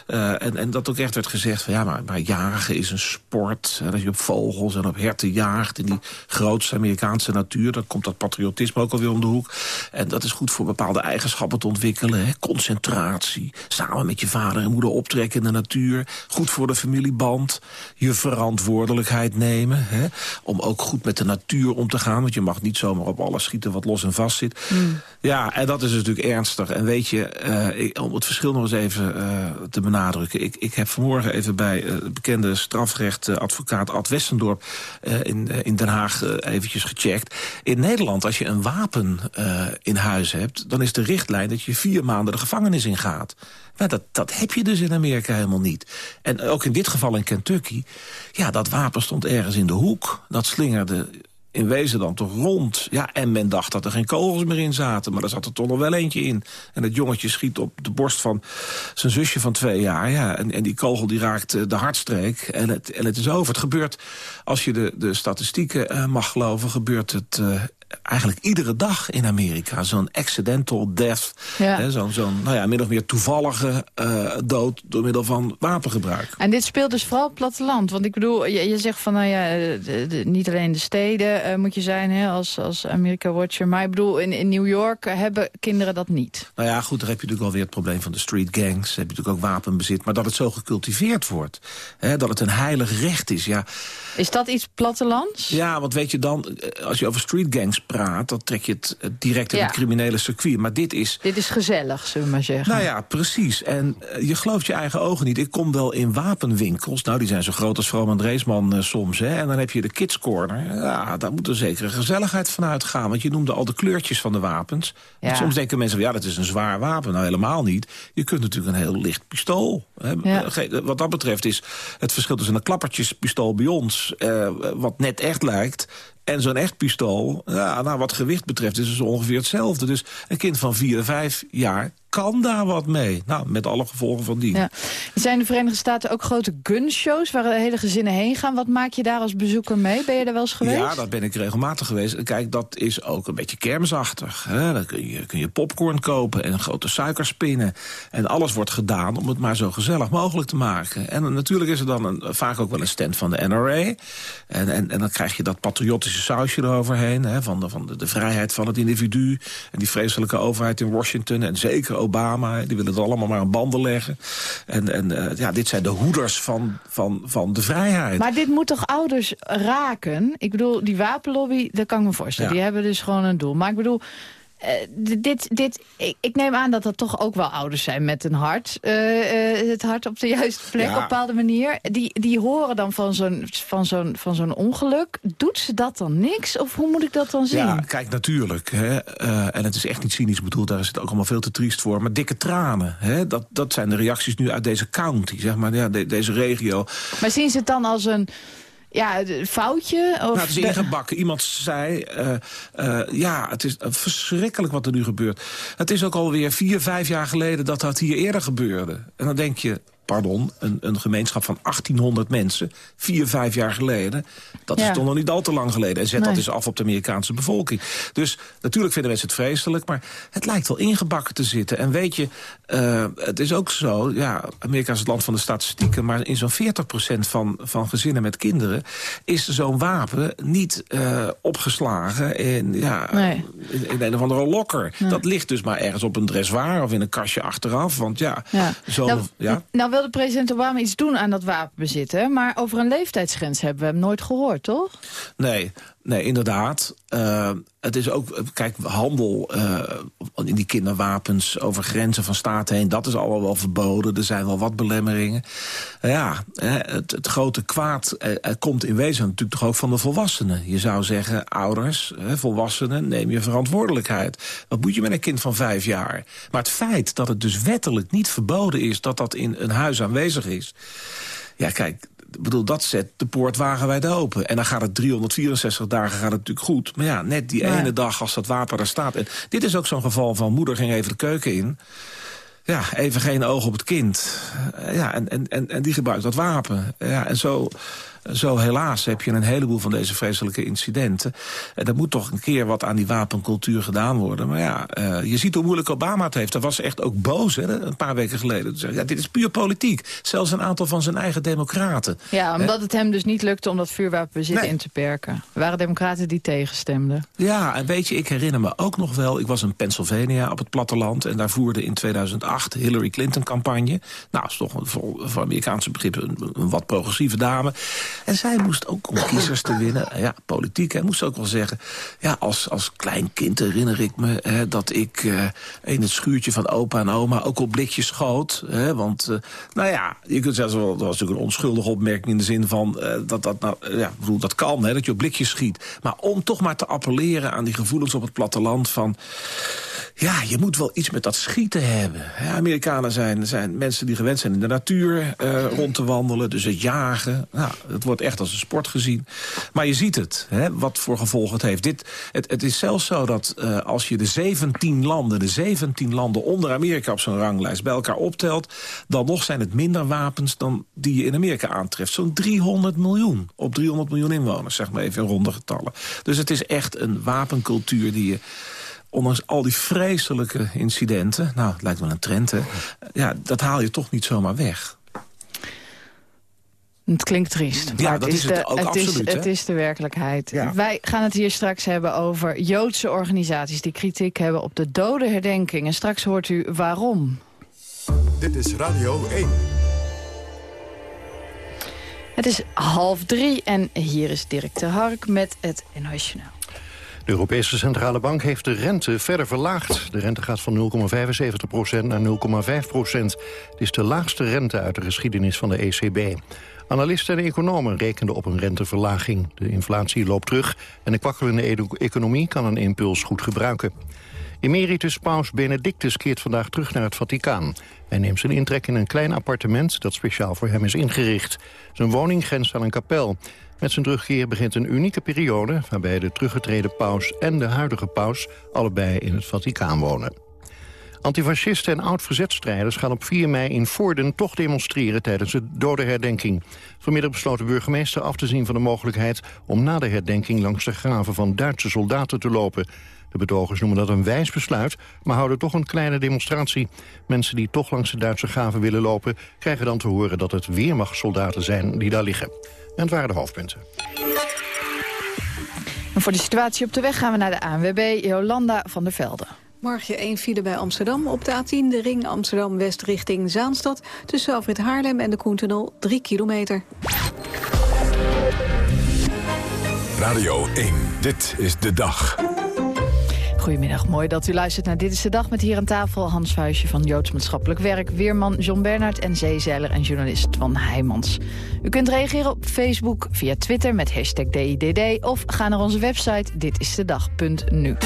Speaker 16: Uh, en, en dat ook echt werd gezegd van ja, maar, maar jagen is een sport. En als je op vogels en op herten jaagt in die grootste Amerikaanse natuur... dan komt dat patriotisme ook alweer om de hoek. En dat is goed voor bepaalde eigenschappen te ontwikkelen. Hè? Concentratie, samen met je vader en moeder optrekken in de natuur. Goed voor de familieband. Je verantwoordelijkheid nemen. Hè? Om ook goed met de natuur om te gaan. Want je mag niet zomaar op alles schieten wat los en vast zit. Mm. Ja, en dat is natuurlijk ernstig. En weet je, uh, ik, om het verschil nog eens even uh, te benadrukken. Ik, ik heb vanmorgen even bij uh, bekende strafrechtadvocaat Ad Westendorp in, in Den Haag eventjes gecheckt. In Nederland, als je een wapen in huis hebt... dan is de richtlijn dat je vier maanden de gevangenis ingaat. Maar dat, dat heb je dus in Amerika helemaal niet. En ook in dit geval in Kentucky... ja, dat wapen stond ergens in de hoek. Dat slingerde in wezen dan toch rond. Ja, en men dacht dat er geen kogels meer in zaten, maar er zat er toch nog wel eentje in. En het jongetje schiet op de borst van zijn zusje van twee jaar. Ja, en, en die kogel die raakt eh, de hartstreek en het, en het is over. Het gebeurt, als je de, de statistieken uh, mag geloven, gebeurt het uh, eigenlijk iedere dag in Amerika. Zo'n accidental death. Ja. Zo'n zo nou ja, min of meer toevallige uh, dood door middel van wapengebruik.
Speaker 2: En dit speelt dus vooral op platteland. Want ik bedoel, je, je zegt van nou ja, de, de, niet alleen de steden uh, moet je zijn hè, als, als America Watcher. Maar ik bedoel, in, in New York hebben kinderen dat niet.
Speaker 16: Nou ja, goed, daar heb je natuurlijk alweer het probleem van de street gangs. heb je natuurlijk ook wapenbezit. Maar dat het zo gecultiveerd wordt. Hè, dat het een heilig recht is. Ja.
Speaker 2: Is dat iets plattelands?
Speaker 16: Ja, want weet je dan, eh, als je over street gangs praat... dan trek je het direct in ja. het criminele circuit. Maar dit is...
Speaker 2: Dit is gezellig, zullen we maar zeggen.
Speaker 16: Nou ja, precies. En uh, je gelooft je eigen ogen niet. Ik kom wel in wapenwinkels. Nou, die zijn zo groot als Dreesman uh, soms. Hè. En dan heb je de Kids Corner. Ja, daar moet een zekere gezelligheid van uitgaan. Want je noemde al de kleurtjes van de wapens. Ja. Soms denken mensen, ja, dat is een zwaar wapen. Nou, helemaal niet. Je kunt natuurlijk een heel licht pistool. Hè. Ja. Wat dat betreft is het verschil tussen een klappertjespistool bij ons... Uh, wat net echt lijkt en zo'n echt pistool, ja, nou, wat gewicht betreft, is het ongeveer hetzelfde. Dus een kind van 4, 5 jaar kan daar wat mee. Nou, met alle gevolgen van die. Ja.
Speaker 2: Zijn de Verenigde Staten ook grote gunshows waar de hele gezinnen heen gaan? Wat maak je daar als bezoeker mee? Ben je daar wel eens geweest?
Speaker 16: Ja, dat ben ik regelmatig geweest. Kijk, dat is ook een beetje kermisachtig. Hè? Dan kun je, kun je popcorn kopen en grote suikerspinnen. En alles wordt gedaan om het maar zo gezellig mogelijk te maken. En natuurlijk is er dan een, vaak ook wel een stand van de NRA. En, en, en dan krijg je dat patriotische sausje eroverheen. Hè? Van, de, van de, de vrijheid van het individu. En die vreselijke overheid in Washington. En zeker Obama. Die willen het allemaal maar aan banden leggen. En, en uh, ja, dit zijn de hoeders van, van, van de vrijheid.
Speaker 2: Maar dit moet toch ouders raken? Ik bedoel, die wapenlobby, dat kan ik me voorstellen. Ja. Die hebben dus gewoon een doel. Maar ik bedoel... Uh, dit, dit, ik, ik, neem aan dat dat toch ook wel ouders zijn met een hart. Uh, uh, het hart op de juiste plek, ja. op een bepaalde manier. Die, die horen dan van zo'n van zo'n van zo'n ongeluk. Doet ze dat dan niks? Of hoe moet ik dat dan zien?
Speaker 16: Ja, kijk, natuurlijk. Hè, en het is echt niet cynisch bedoeld. Daar is het ook allemaal veel te triest voor. Maar dikke tranen. Hè, dat, dat zijn de reacties nu uit deze county, zeg maar. Ja, de, deze regio.
Speaker 2: Maar zien ze het dan als een ja, foutje? Of
Speaker 16: nou, het is ingebakken. Iemand zei, uh, uh, ja, het is verschrikkelijk wat er nu gebeurt. Het is ook alweer vier, vijf jaar geleden dat dat hier eerder gebeurde. En dan denk je, pardon, een, een gemeenschap van 1800 mensen... vier, vijf jaar geleden, dat ja. is toch nog niet al te lang geleden. En zet nee. dat eens af op de Amerikaanse bevolking. Dus natuurlijk vinden mensen het vreselijk... maar het lijkt wel ingebakken te zitten. En weet je, uh, het is ook zo... ja, Amerika is het land van de statistieken... maar in zo'n 40% van, van gezinnen met kinderen... is zo'n wapen niet uh, opgeslagen in, ja, nee. in, in, een of andere lokker. Nee. Dat ligt dus maar ergens op een dressoir... of in een kastje achteraf, want ja...
Speaker 2: ja.
Speaker 16: Zo,
Speaker 2: nou,
Speaker 16: ja.
Speaker 2: nou wilde president Obama iets doen aan dat wapenbezit, hè? maar over een leeftijdsgrens hebben we hem nooit gehoord, toch?
Speaker 16: Nee, nee inderdaad. Uh, het is ook, kijk, handel uh, in die kinderwapens over grenzen van staten heen... dat is allemaal wel verboden, er zijn wel wat belemmeringen. Uh, ja, het, het, grote kwaad komt in wezen natuurlijk toch ook van de volwassenen. Je zou zeggen, ouders, volwassenen, neem je verantwoordelijkheid. Wat moet je met een kind van vijf jaar? Maar het feit dat het dus wettelijk niet verboden is... dat dat in een huis aanwezig is... Ja, kijk, bedoel, dat zet de poort wagenwijd open. En dan gaat het 364 dagen gaat het natuurlijk goed. Maar ja, net die ene dag als dat wapen er staat. En dit is ook zo'n geval van moeder ging even de keuken in. Ja, even geen oog op het kind. Ja, en, en, en, en die gebruikt dat wapen. Ja, en zo zo helaas heb je een heleboel van deze vreselijke incidenten. En er moet toch een keer wat aan die wapencultuur gedaan worden. Maar ja, uh, je ziet hoe moeilijk Obama het heeft. Hij was echt ook boos, hè, een paar weken geleden. Ja, dit is puur politiek. Zelfs een aantal van zijn eigen democraten.
Speaker 2: Ja, omdat het hem dus niet lukte om dat vuurwapenbezit nee. in te perken. Er waren democraten die tegenstemden.
Speaker 16: Ja, en weet je, ik herinner me ook nog wel... ik was in Pennsylvania op het platteland... en daar voerde in 2008 Hillary Clinton campagne. Nou, is toch een, voor Amerikaanse begrippen een, een wat progressieve dame. En zij moest ook om kiezers te winnen. Ja, politiek, hè, moest ook wel zeggen. Ja, als, als klein kind herinner ik me hè, dat ik uh, in het schuurtje van opa en oma ook op blikjes schoot. Hè, want, uh, nou ja, je kunt zeggen, dat was natuurlijk een onschuldige opmerking in de zin van uh, dat dat, nou, ja, bedoel, dat kan, hè, dat je op blikjes schiet. Maar om toch maar te appelleren aan die gevoelens op het platteland van ja, je moet wel iets met dat schieten hebben. Amerikanen zijn, zijn mensen die gewend zijn in de natuur uh, rond te wandelen. Dus het jagen, nou, wordt echt als een sport gezien. Maar je ziet het, hè, wat voor gevolgen het heeft. Dit, het, het is zelfs zo dat uh, als je de 17 landen, de 17 landen onder Amerika op zo'n ranglijst bij elkaar optelt, dan nog zijn het minder wapens dan die je in Amerika aantreft. Zo'n 300 miljoen op 300 miljoen inwoners, zeg maar even in ronde getallen. Dus het is echt een wapencultuur die je ondanks al die vreselijke incidenten... nou, het lijkt wel een trend, hè... ja, dat haal je toch niet zomaar weg.
Speaker 2: Het klinkt triest.
Speaker 16: Ja,
Speaker 2: maar
Speaker 16: dat
Speaker 2: het
Speaker 16: is het
Speaker 2: de,
Speaker 16: ook
Speaker 2: het
Speaker 16: absoluut,
Speaker 2: Is, het is de werkelijkheid.
Speaker 16: Ja.
Speaker 2: Wij gaan het hier straks hebben over Joodse organisaties... die kritiek hebben op de dodenherdenking. En straks hoort u waarom.
Speaker 1: Dit is Radio 1.
Speaker 2: Het is half drie en hier is Dirk de Hark met het NOS Journaal.
Speaker 3: De Europese Centrale Bank heeft de rente verder verlaagd. De rente gaat van 0,75% naar 0,5% Het is de laagste rente uit de geschiedenis van de ECB. Analisten en economen rekenden op een renteverlaging. De inflatie loopt terug en de kwakkelende economie kan een impuls goed gebruiken. Emeritus paus Benedictus keert vandaag terug naar het Vaticaan. Hij neemt zijn intrek in een klein appartement dat speciaal voor hem is ingericht. Zijn woning grenst aan een kapel. Met zijn terugkeer begint een unieke periode... waarbij de teruggetreden paus en de huidige paus allebei in het Vaticaan wonen. Antifascisten en oud-verzetstrijders gaan op 4 mei in Vorden toch demonstreren tijdens de dodenherdenking. Vanmiddag besloot de burgemeester af te zien van de mogelijkheid om na de herdenking langs de graven van Duitse soldaten te lopen. De betogers noemen dat een wijs besluit, maar houden toch een kleine demonstratie. Mensen die toch langs de Duitse graven willen lopen... krijgen dan te horen dat het weermachtssoldaten zijn die daar liggen. En het waren de hoofdpunten.
Speaker 2: En voor de situatie op de weg gaan we naar de ANWB, Jolanda van der Velde.
Speaker 20: Morgen één file bij Amsterdam. Op de A10 de ring Amsterdam-West richting Zaanstad. Tussen Alfred Haarlem en de Koentunnel 3 kilometer.
Speaker 1: Radio 1, dit is de dag.
Speaker 2: Goedemiddag, mooi dat u luistert naar Dit is de Dag... met hier aan tafel Hans Vuijsje van Joods Maatschappelijk Werk... weerman John Bernhard en zeezeiler en journalist Van Heijmans. U kunt reageren op Facebook, via Twitter met hashtag DIDD... of ga naar onze website ditistedag.nu.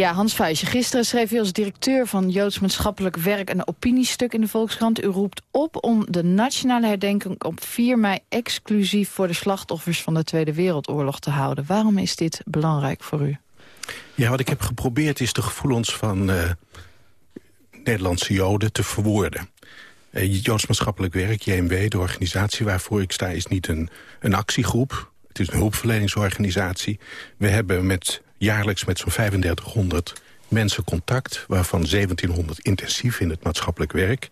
Speaker 2: Ja, Hans Vuijsje, gisteren schreef u als directeur van Joods Maatschappelijk Werk... een opiniestuk in de Volkskrant. U roept op om de nationale herdenking op 4 mei... exclusief voor de slachtoffers van de Tweede Wereldoorlog te houden. Waarom is dit belangrijk voor u?
Speaker 7: Ja, wat ik heb geprobeerd is de gevoelens van uh, Nederlandse Joden te verwoorden. Uh, Joods Maatschappelijk Werk, JMW, de organisatie waarvoor ik sta... is niet een, een actiegroep, het is een hulpverleningsorganisatie. We hebben met jaarlijks met zo'n 3500 mensen contact... waarvan 1700 intensief in het maatschappelijk werk.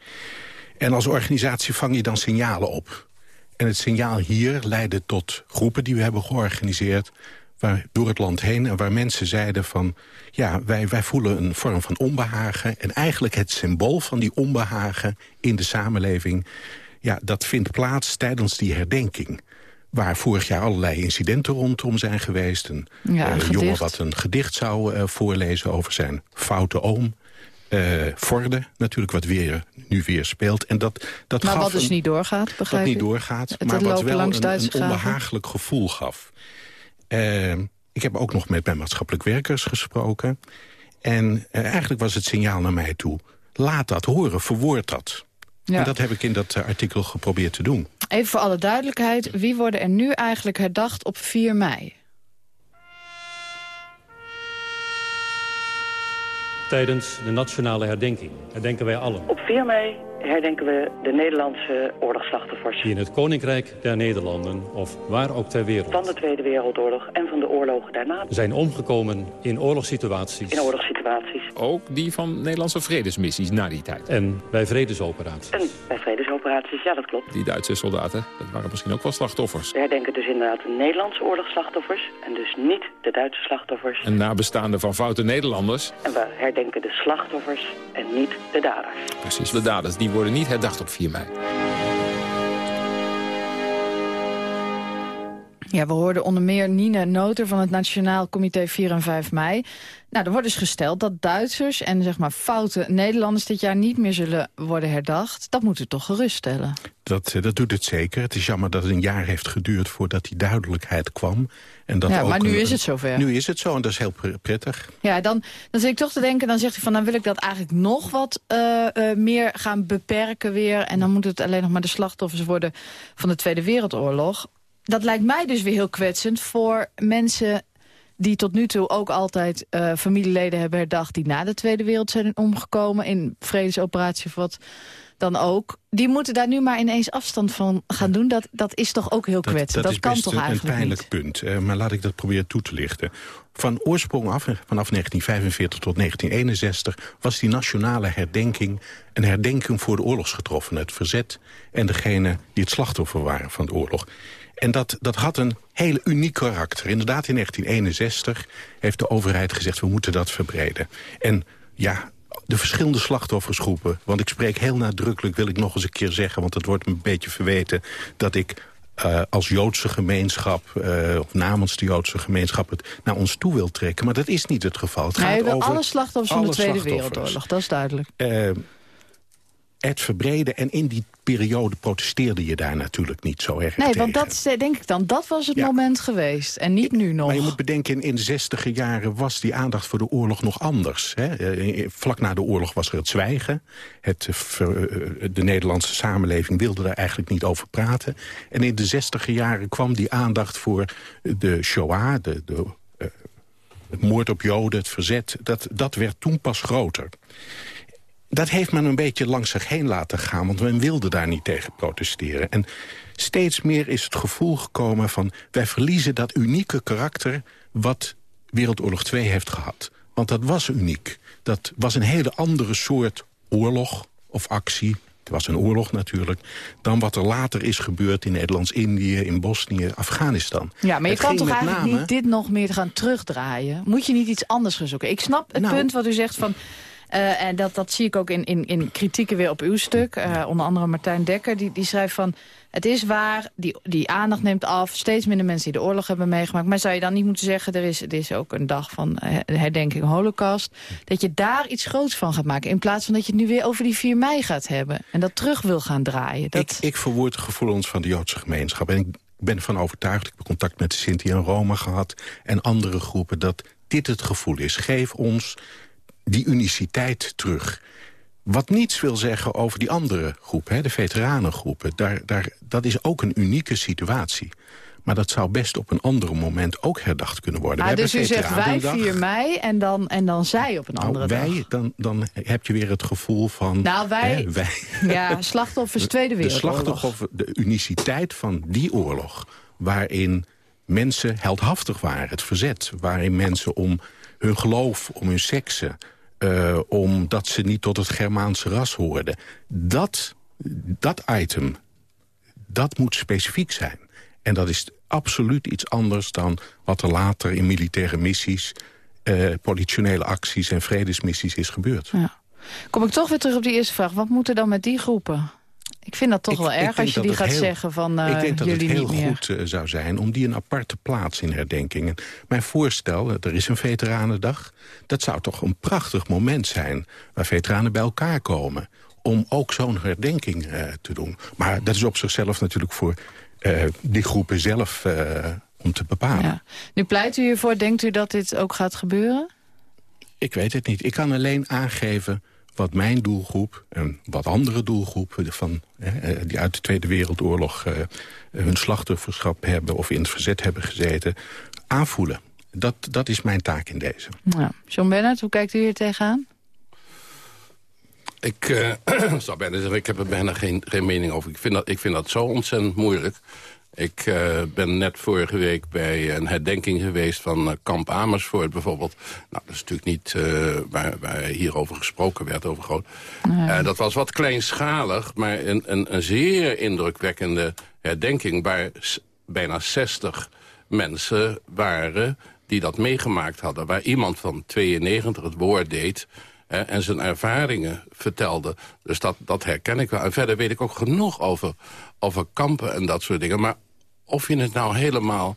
Speaker 7: En als organisatie vang je dan signalen op. En het signaal hier leidde tot groepen die we hebben georganiseerd... waar, door het land heen... en waar mensen zeiden van... ja, wij, wij voelen een vorm van onbehagen... en eigenlijk het symbool van die onbehagen in de samenleving... ja, dat vindt plaats tijdens die herdenking waar vorig jaar allerlei incidenten rondom zijn geweest. Een,
Speaker 2: ja,
Speaker 7: uh, jongen wat een gedicht zou uh, voorlezen over zijn foute oom. Uh, Vorde, natuurlijk, wat weer, nu weer speelt. En dat, dat
Speaker 2: maar
Speaker 7: gaf
Speaker 2: wat dus
Speaker 7: een,
Speaker 2: niet doorgaat, begrijp
Speaker 7: Wat niet
Speaker 2: ik?
Speaker 7: doorgaat,
Speaker 2: Het
Speaker 7: maar wat wel een, een onbehagelijk gevoel gaf. Ik heb ook nog met mijn maatschappelijk werkers gesproken. En eigenlijk was het signaal naar mij toe... laat dat horen, verwoord dat.
Speaker 2: Ja.
Speaker 7: En dat heb ik in dat artikel geprobeerd te doen.
Speaker 2: Even voor alle duidelijkheid, wie worden er nu eigenlijk herdacht op 4 mei?
Speaker 22: Tijdens de nationale herdenking herdenken wij allen.
Speaker 23: Op 4 mei herdenken we de Nederlandse oorlogsslachtoffers.
Speaker 22: Die in het Koninkrijk der Nederlanden, of waar ook ter wereld...
Speaker 23: van de Tweede Wereldoorlog en van de oorlogen daarna...
Speaker 22: zijn omgekomen in oorlogssituaties.
Speaker 23: In oorlogssituaties.
Speaker 24: Ook die van Nederlandse vredesmissies na die tijd.
Speaker 22: En bij vredesoperaties.
Speaker 23: En bij vredesoperaties, ja dat klopt.
Speaker 24: Die Duitse soldaten, dat waren misschien ook wel slachtoffers.
Speaker 23: We herdenken dus inderdaad de Nederlandse oorlogsslachtoffers... en dus niet de Duitse slachtoffers.
Speaker 24: En nabestaanden van foute Nederlanders.
Speaker 23: En we herdenken de slachtoffers en niet de daders.
Speaker 24: Precies, de daders die worden niet herdacht op 4 mei.
Speaker 2: Ja, we hoorden onder meer Nina Noter van het Nationaal Comité 4 en 5 mei. Nou, er wordt dus gesteld dat Duitsers en zeg maar foute Nederlanders dit jaar niet meer zullen worden herdacht. Dat moet u toch geruststellen?
Speaker 7: Dat, dat doet het zeker. Het is jammer dat het een jaar heeft geduurd voordat die duidelijkheid kwam. En dat
Speaker 2: ja,
Speaker 7: ook
Speaker 2: maar nu
Speaker 7: een,
Speaker 2: is het zover.
Speaker 7: Nu is het zo en dat is heel prettig.
Speaker 2: Ja, dan, dan zit ik toch te denken, dan zegt hij van... dan wil ik dat eigenlijk nog wat uh, uh, meer gaan beperken weer. En dan moet het alleen nog maar de slachtoffers worden van de Tweede Wereldoorlog. Dat lijkt mij dus weer heel kwetsend voor mensen die tot nu toe ook altijd uh, familieleden hebben herdacht... die na de Tweede Wereld zijn omgekomen in vredesoperatie of wat dan ook. Die moeten daar nu maar ineens afstand van gaan doen. Dat, dat is toch ook heel kwetsend. Dat,
Speaker 7: dat,
Speaker 2: kan
Speaker 7: is
Speaker 2: toch
Speaker 7: een,
Speaker 2: eigenlijk
Speaker 7: een pijnlijk
Speaker 2: niet?
Speaker 7: punt. Uh, maar laat ik dat proberen toe te lichten. Van oorsprong af, vanaf 1945 tot 1961... was die nationale herdenking een herdenking voor de oorlogsgetroffenen. Het verzet en degene die het slachtoffer waren van de oorlog. En dat, dat had een hele uniek karakter. Inderdaad, in 1961 heeft de overheid gezegd... we moeten dat verbreden. En ja, de verschillende slachtoffersgroepen... want ik spreek heel nadrukkelijk, wil ik nog eens een keer zeggen... want het wordt me een beetje verweten dat ik uh, als Joodse gemeenschap... Uh, of namens de Joodse gemeenschap het naar ons toe wil trekken. Maar dat is niet het geval. Het
Speaker 2: nee,
Speaker 7: gaat
Speaker 2: we
Speaker 7: over
Speaker 2: alle slachtoffers van de Tweede Wereldoorlog, dat is duidelijk.
Speaker 7: Uh, het verbreden. En in die periode protesteerde je daar natuurlijk niet zo erg
Speaker 2: Nee,
Speaker 7: tegen.
Speaker 2: want dat denk ik dan, dat was het
Speaker 7: Ja.
Speaker 2: moment geweest. En niet nu nog.
Speaker 7: Maar je moet bedenken, in, in de zestiger jaren was die aandacht voor de oorlog nog anders. Hè? Eh, Vlak na de oorlog was er het zwijgen. Het, eh, eh, de Nederlandse samenleving wilde daar eigenlijk niet over praten. En in de zestiger jaren kwam die aandacht voor de Shoah, de, de, eh, het moord op Joden, het verzet. Dat, dat werd toen pas groter. Dat heeft men een beetje langs zich heen laten gaan... want men wilde daar niet tegen protesteren. En steeds meer is het gevoel gekomen van... wij verliezen dat unieke karakter wat Wereldoorlog 2 heeft gehad. Want dat was uniek. Dat was een hele andere soort oorlog of actie... het was een oorlog natuurlijk... dan wat er later is gebeurd in Nederlands-Indië, in Bosnië, Afghanistan.
Speaker 2: Ja, maar je
Speaker 7: Het
Speaker 2: kan toch eigenlijk
Speaker 7: name-
Speaker 2: niet dit nog meer gaan terugdraaien? Moet je niet iets anders gaan zoeken? Ik snap het
Speaker 7: Nou.
Speaker 2: punt wat u zegt van... eh, en dat, dat zie ik ook in, in, in kritieken weer op uw stuk. Eh, onder andere Martijn Dekker, die, die schrijft van... Het is waar, die, die aandacht neemt af. Steeds minder mensen die de oorlog hebben meegemaakt. Maar zou je dan niet moeten zeggen... er is, er is ook een dag van herdenking holocaust... dat je daar iets groots van gaat maken... in plaats van dat je het nu weer over die 4 mei gaat hebben... en dat terug wil gaan draaien. Dat...
Speaker 7: Ik, ik verwoord de gevoelens van de Joodse gemeenschap. En ik ben ervan overtuigd, ik heb contact met de Sinti en Roma gehad... en andere groepen, dat dit het gevoel is. Geef ons die uniciteit terug. Wat niets wil zeggen over die andere groepen, hè, de veteranengroepen. Daar, daar, dat is ook een unieke situatie. Maar dat zou best op een ander moment ook herdacht kunnen worden.
Speaker 2: Ah, dus u zegt wij
Speaker 7: Veteranendag.
Speaker 2: 4 mei en dan, en dan zij op een andere
Speaker 7: Nou, wij,
Speaker 2: dag.
Speaker 7: dan, dan heb je weer het gevoel van...
Speaker 2: Nou, wij-
Speaker 7: hè, wij
Speaker 2: Ja, slachtoffers Tweede
Speaker 7: de
Speaker 2: Wereldoorlog.
Speaker 7: slachtoffer, de uniciteit van die oorlog... waarin mensen heldhaftig waren, het verzet... waarin mensen om hun geloof, om hun seksen... eh, omdat ze niet tot het Germaanse ras hoorden. Dat, dat item, dat moet specifiek zijn. En dat is absoluut iets anders dan wat er later in militaire missies... Uh, politionele acties en vredesmissies is gebeurd. Ja.
Speaker 2: Kom ik toch weer terug op die eerste vraag. Wat moet er dan met die groepen? Ik vind dat toch wel erg als je die gaat zeggen van uh,
Speaker 7: Ik denk dat het heel
Speaker 2: goed
Speaker 7: uh, zou zijn om die een aparte plaats in herdenkingen. Mijn voorstel, er is een veteranendag. Dat zou toch een prachtig moment zijn waar veteranen bij elkaar komen om ook zo'n herdenking uh, te doen. Maar dat is op zichzelf natuurlijk voor die groepen zelf om te bepalen. Ja.
Speaker 2: Nu pleit u hiervoor, denkt u dat dit ook gaat gebeuren?
Speaker 7: Ik weet het niet. Ik kan alleen aangeven wat mijn doelgroep en wat andere doelgroepen... Van, die uit de Tweede Wereldoorlog uh, hun slachtofferschap hebben... of in het verzet hebben gezeten, aanvoelen. Dat, dat is mijn taak in deze.
Speaker 2: Ja. John Bennett, hoe kijkt u hier tegenaan?
Speaker 13: Ik uh, zou bijna zeggen, ik heb er bijna geen, geen mening over. Ik vind, dat, ik vind dat zo ontzettend moeilijk. Ik uh, ben net vorige week bij een herdenking geweest van uh, kamp Amersfoort bijvoorbeeld. Nou, dat is natuurlijk niet uh, waar, waar hierover gesproken werd, over groot. Nee. dat was wat kleinschalig, maar een, een, een zeer indrukwekkende herdenking... waar bijna 60 mensen waren die dat meegemaakt hadden. Waar iemand van 92 het woord deed en zijn ervaringen vertelde. Dus dat, dat herken ik wel. En verder weet ik ook genoeg over, over kampen en dat soort dingen. Maar of je het nou helemaal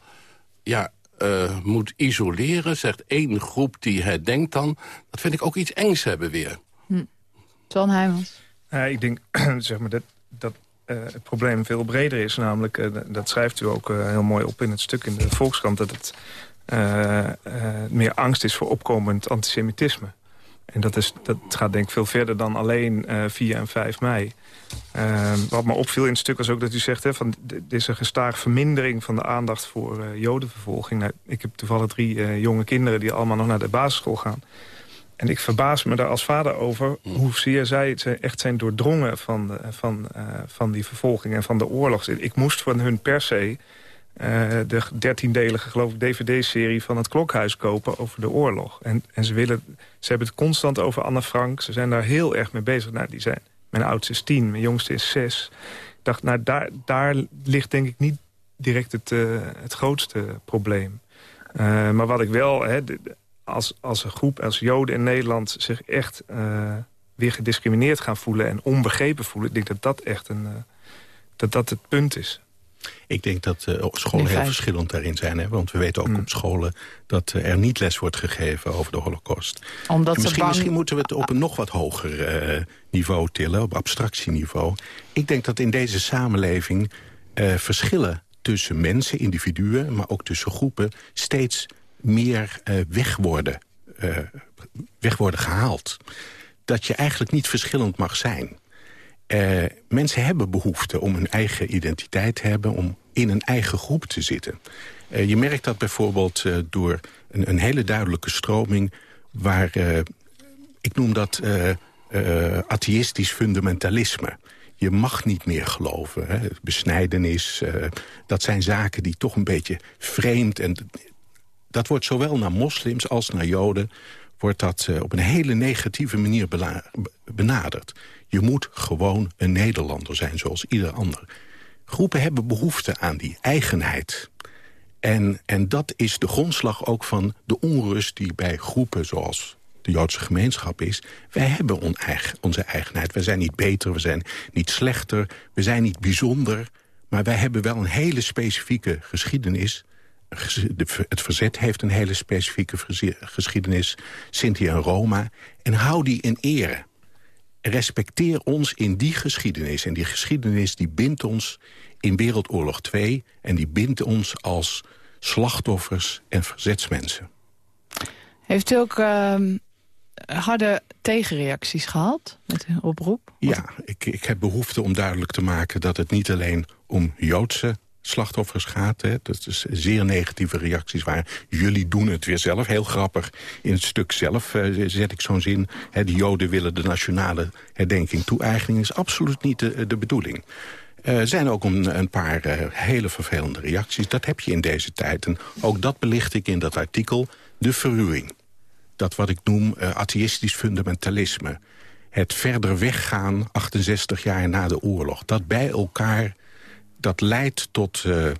Speaker 13: ja, uh, moet isoleren, zegt één groep die herdenkt dan... dat vind ik ook iets engs hebben weer. Hm.
Speaker 2: John Heijmans.
Speaker 12: Ja, ik denk zeg maar, dat, dat uh, het probleem veel breder is. Namelijk, uh, dat schrijft u ook heel mooi op in het stuk in de Volkskrant... dat het meer angst is voor opkomend antisemitisme. En dat, is, dat gaat denk ik veel verder dan alleen uh, 4 en 5 mei. Uh, wat me opviel in het stuk was ook dat u zegt... Hè, van, dit is een gestaag vermindering van de aandacht voor uh, jodenvervolging. Nou, ik heb toevallig drie uh, jonge kinderen die allemaal nog naar de basisschool gaan. En ik verbaas me daar als vader over mm. hoezeer zij echt zijn doordrongen van, van, van die vervolging en van de oorlog. Ik moest van hun per se uh, de dertiendelige geloof ik dvd-serie van het Klokhuis kopen over de oorlog. En, en ze, willen, ze hebben het constant over Anne Frank. Ze zijn daar heel erg mee bezig. Nou, die zijn, mijn oudste is tien, mijn jongste is zes. Ik dacht, nou, daar, daar ligt denk ik niet direct het, uh, het grootste probleem. Uh, maar wat ik wel, hè, als, als een groep, als Joden in Nederland... zich echt weer gediscrimineerd gaan voelen en onbegrepen voelen... ik denk dat dat echt een, dat dat het punt is.
Speaker 7: Ik denk dat uh, scholen heel verschillend daarin zijn. Hè? Want we weten ook mm. op scholen dat uh, er niet les wordt gegeven over de holocaust.
Speaker 2: Omdat
Speaker 7: misschien, bang... misschien, moeten we het op een nog wat hoger uh, niveau tillen, op abstractieniveau. Ik denk dat in deze samenleving verschillen tussen mensen, individuen... maar ook tussen groepen steeds meer weg, worden, weg worden gehaald. Dat je eigenlijk niet verschillend mag zijn. Uh, mensen hebben behoefte om een eigen identiteit te hebben... om in een eigen groep te zitten. Uh, je merkt dat bijvoorbeeld uh, door een, een, hele duidelijke stroming... waar, ik noem dat atheïstisch fundamentalisme. Je mag niet meer geloven. Hè. Besnijdenis, dat zijn zaken die toch een beetje vreemd... en dat wordt zowel naar moslims als naar joden wordt dat op een hele negatieve manier benaderd. Je moet gewoon een Nederlander zijn, zoals ieder ander. Groepen hebben behoefte aan die eigenheid. En, en dat is de grondslag ook van de onrust die bij groepen zoals de Joodse gemeenschap is. Wij hebben onze eigenheid. Wij zijn niet beter, we zijn niet slechter, we zijn niet bijzonder. Maar wij hebben wel een hele specifieke geschiedenis. Het verzet heeft een hele specifieke geschiedenis. Sinti en Roma. En hou die in ere respecteer ons in die geschiedenis. En die geschiedenis die bindt ons in Wereldoorlog 2... en die bindt ons als slachtoffers en verzetsmensen.
Speaker 2: Heeft u ook uh, harde tegenreacties gehad met uw oproep?
Speaker 7: Ja, ik, ik heb behoefte om duidelijk te maken... dat het niet alleen om Joodse slachtoffers gaat. Hè. Dat is zeer negatieve reacties waar jullie doen het weer zelf. Heel grappig, in het stuk zelf uh, zet ik zo'n zin... Hè, de joden willen de nationale herdenking toe-eigening... is absoluut niet de, bedoeling. Er uh, zijn ook een, een paar uh, hele vervelende reacties. Dat heb je in deze tijd. En ook dat belicht ik in dat artikel. De verruwing. Dat wat ik noem atheïstisch fundamentalisme. Het verder weggaan 68 jaar na de oorlog. Dat bij elkaar dat leidt tot, uh,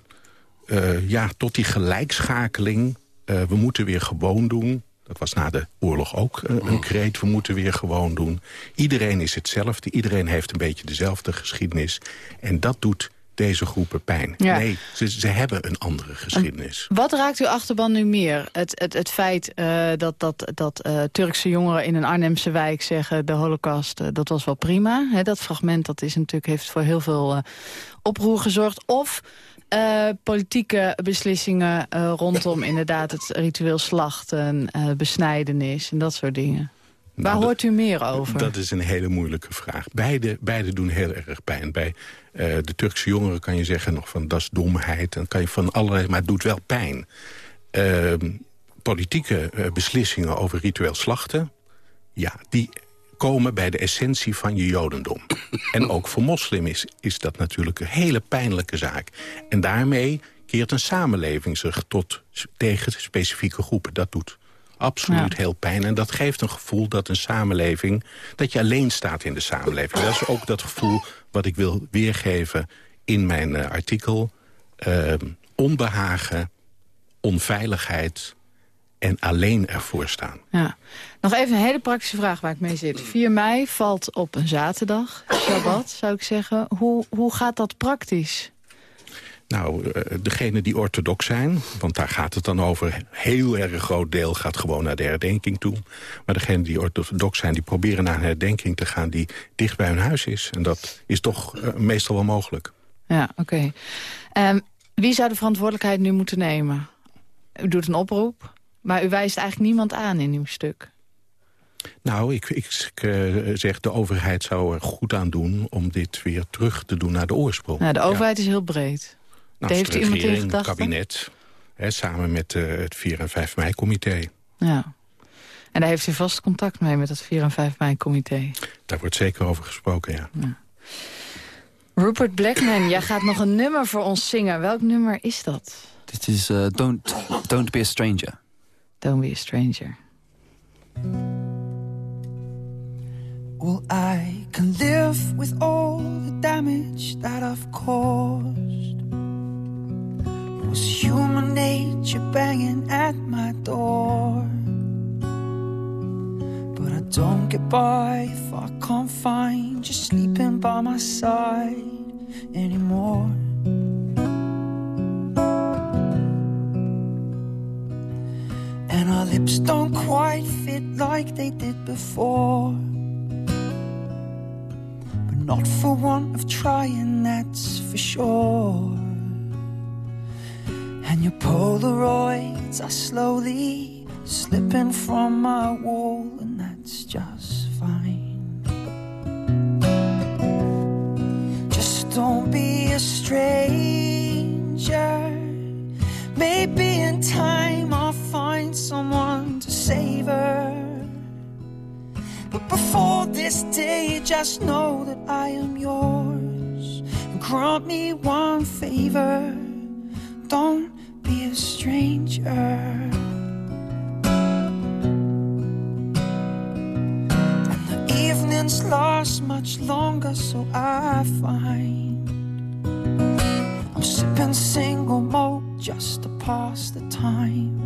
Speaker 7: eh, ja, tot die gelijkschakeling. Uh, we moeten weer gewoon doen. Dat was na de oorlog ook een kreet. We moeten weer gewoon doen. Iedereen is hetzelfde. Iedereen heeft een beetje dezelfde geschiedenis. En dat doet deze groepen pijn. Ja. Nee, ze, ze, hebben een andere geschiedenis.
Speaker 2: Wat raakt uw achterban nu meer? Het, het, het feit uh, dat, dat, dat uh, Turkse jongeren in een Arnhemse wijk zeggen... de holocaust, uh, dat was wel prima. He, dat fragment dat is natuurlijk, heeft voor heel veel oproer gezorgd. Of politieke beslissingen rondom inderdaad het ritueel slachten... besnijdenis en dat soort dingen. Waar
Speaker 7: nou,
Speaker 2: hoort u meer over?
Speaker 7: Dat is een hele moeilijke vraag. Beide, beide doen heel erg pijn. Bij uh, de Turkse jongeren kan je zeggen nog van dat is domheid. Dan kan je van allerlei, maar het doet wel pijn. Uh, politieke uh, beslissingen over ritueel slachten... ja, die komen bij de essentie van je jodendom. en ook voor moslim is, is dat natuurlijk een hele pijnlijke zaak. En daarmee keert een samenleving zich tot, tegen specifieke groepen. Dat doet absoluut heel pijn. En dat geeft een gevoel dat een samenleving... dat je alleen staat in de samenleving. Dat is ook dat gevoel wat ik wil weergeven in mijn uh, artikel. Uh, onbehagen, onveiligheid en alleen ervoor staan.
Speaker 2: Ja. Nog even een hele praktische vraag waar ik mee zit. 4 mei valt op een zaterdag, Shabbat zou ik zeggen. Hoe, hoe gaat dat praktisch?
Speaker 7: Nou, uh, degene die orthodox zijn, want daar gaat het dan over... heel erg groot deel gaat gewoon naar de herdenking toe. Maar degene die orthodox zijn, die proberen naar een herdenking te gaan... die dicht bij hun huis is. En dat is toch uh, meestal wel mogelijk.
Speaker 2: Ja, oké. Okay. Um, wie zou de verantwoordelijkheid nu moeten nemen? U doet een oproep, maar u wijst eigenlijk niemand aan in uw stuk.
Speaker 7: Nou, ik, ik, uh, zeg de overheid zou er goed aan doen... om dit weer terug te doen naar de oorsprong.
Speaker 2: Nou, de overheid ja. is heel breed.
Speaker 7: Nou, heeft u iemand in gedachten? kabinet, hè, samen met uh, het 4 en 5 mei-comité.
Speaker 2: Ja. En daar heeft u vast contact mee met het 4 en 5 mei-comité?
Speaker 7: Daar wordt zeker over gesproken, ja. ja.
Speaker 2: Rupert Blackman, jij gaat nog een nummer voor ons zingen. Welk nummer is dat?
Speaker 14: Dit is uh, don't, don't Be a Stranger.
Speaker 2: Don't Be a Stranger.
Speaker 15: Well, I can live with all the damage that I've caused. Banging at my door. But I don't get by if I can't find you sleeping by my side anymore. And our lips don't quite fit like they did before. But not for want of trying, that's for sure. And your Polaroids are slowly slipping from my wall, and that's just fine. Just don't be a stranger. Maybe in time I'll find someone to save her. But before this day, just know that I am yours. And grant me one favor don't be a stranger. And the evenings last much longer, so I find I'm sipping single malt just to pass the time.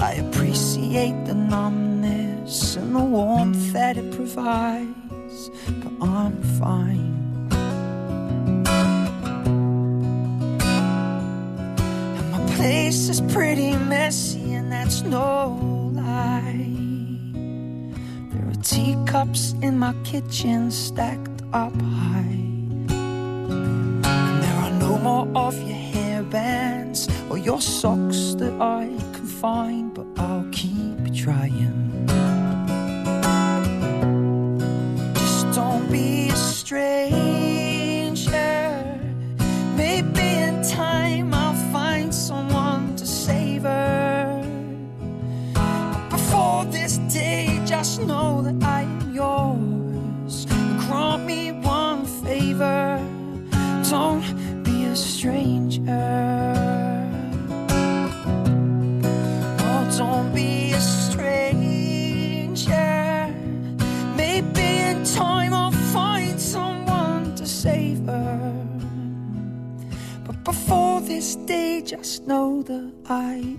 Speaker 15: I appreciate the numbness and the warmth that it provides, but I'm fine. Place is pretty messy, and that's no lie. There are teacups in my kitchen stacked up high. And there are no more of your hairbands or your socks that I can find, but I'll keep trying.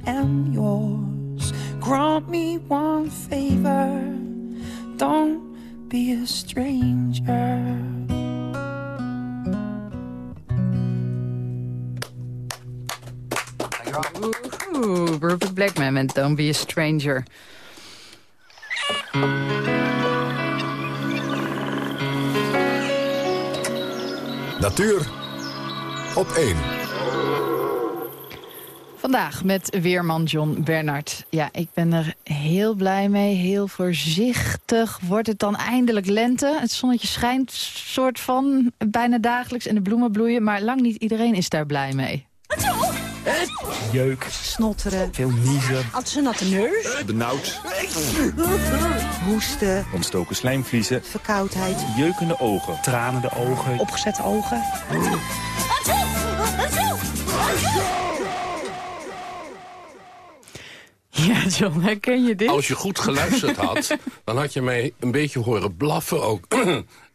Speaker 15: Am yours. Grant me one favor, don't be a stranger.
Speaker 2: Oeh, Rupert Blackman met Don't Be a Stranger.
Speaker 1: Natuur op 1.
Speaker 2: Vandaag met weerman John Bernard. Ja, ik ben er heel blij mee, heel voorzichtig. Wordt het dan eindelijk lente? Het zonnetje schijnt soort van bijna dagelijks en de bloemen bloeien... maar lang niet iedereen is daar blij mee.
Speaker 9: Jeuk.
Speaker 25: Snotteren.
Speaker 9: Veel niezen.
Speaker 25: Had ze natte neus.
Speaker 9: Benauwd.
Speaker 25: Hoesten.
Speaker 9: Ontstoken slijmvliezen.
Speaker 25: Verkoudheid.
Speaker 9: Jeukende ogen. Tranende ogen.
Speaker 25: Opgezette ogen.
Speaker 2: Ja, John, herken je dit?
Speaker 13: Als je goed geluisterd had, dan had je mij een beetje horen blaffen ook.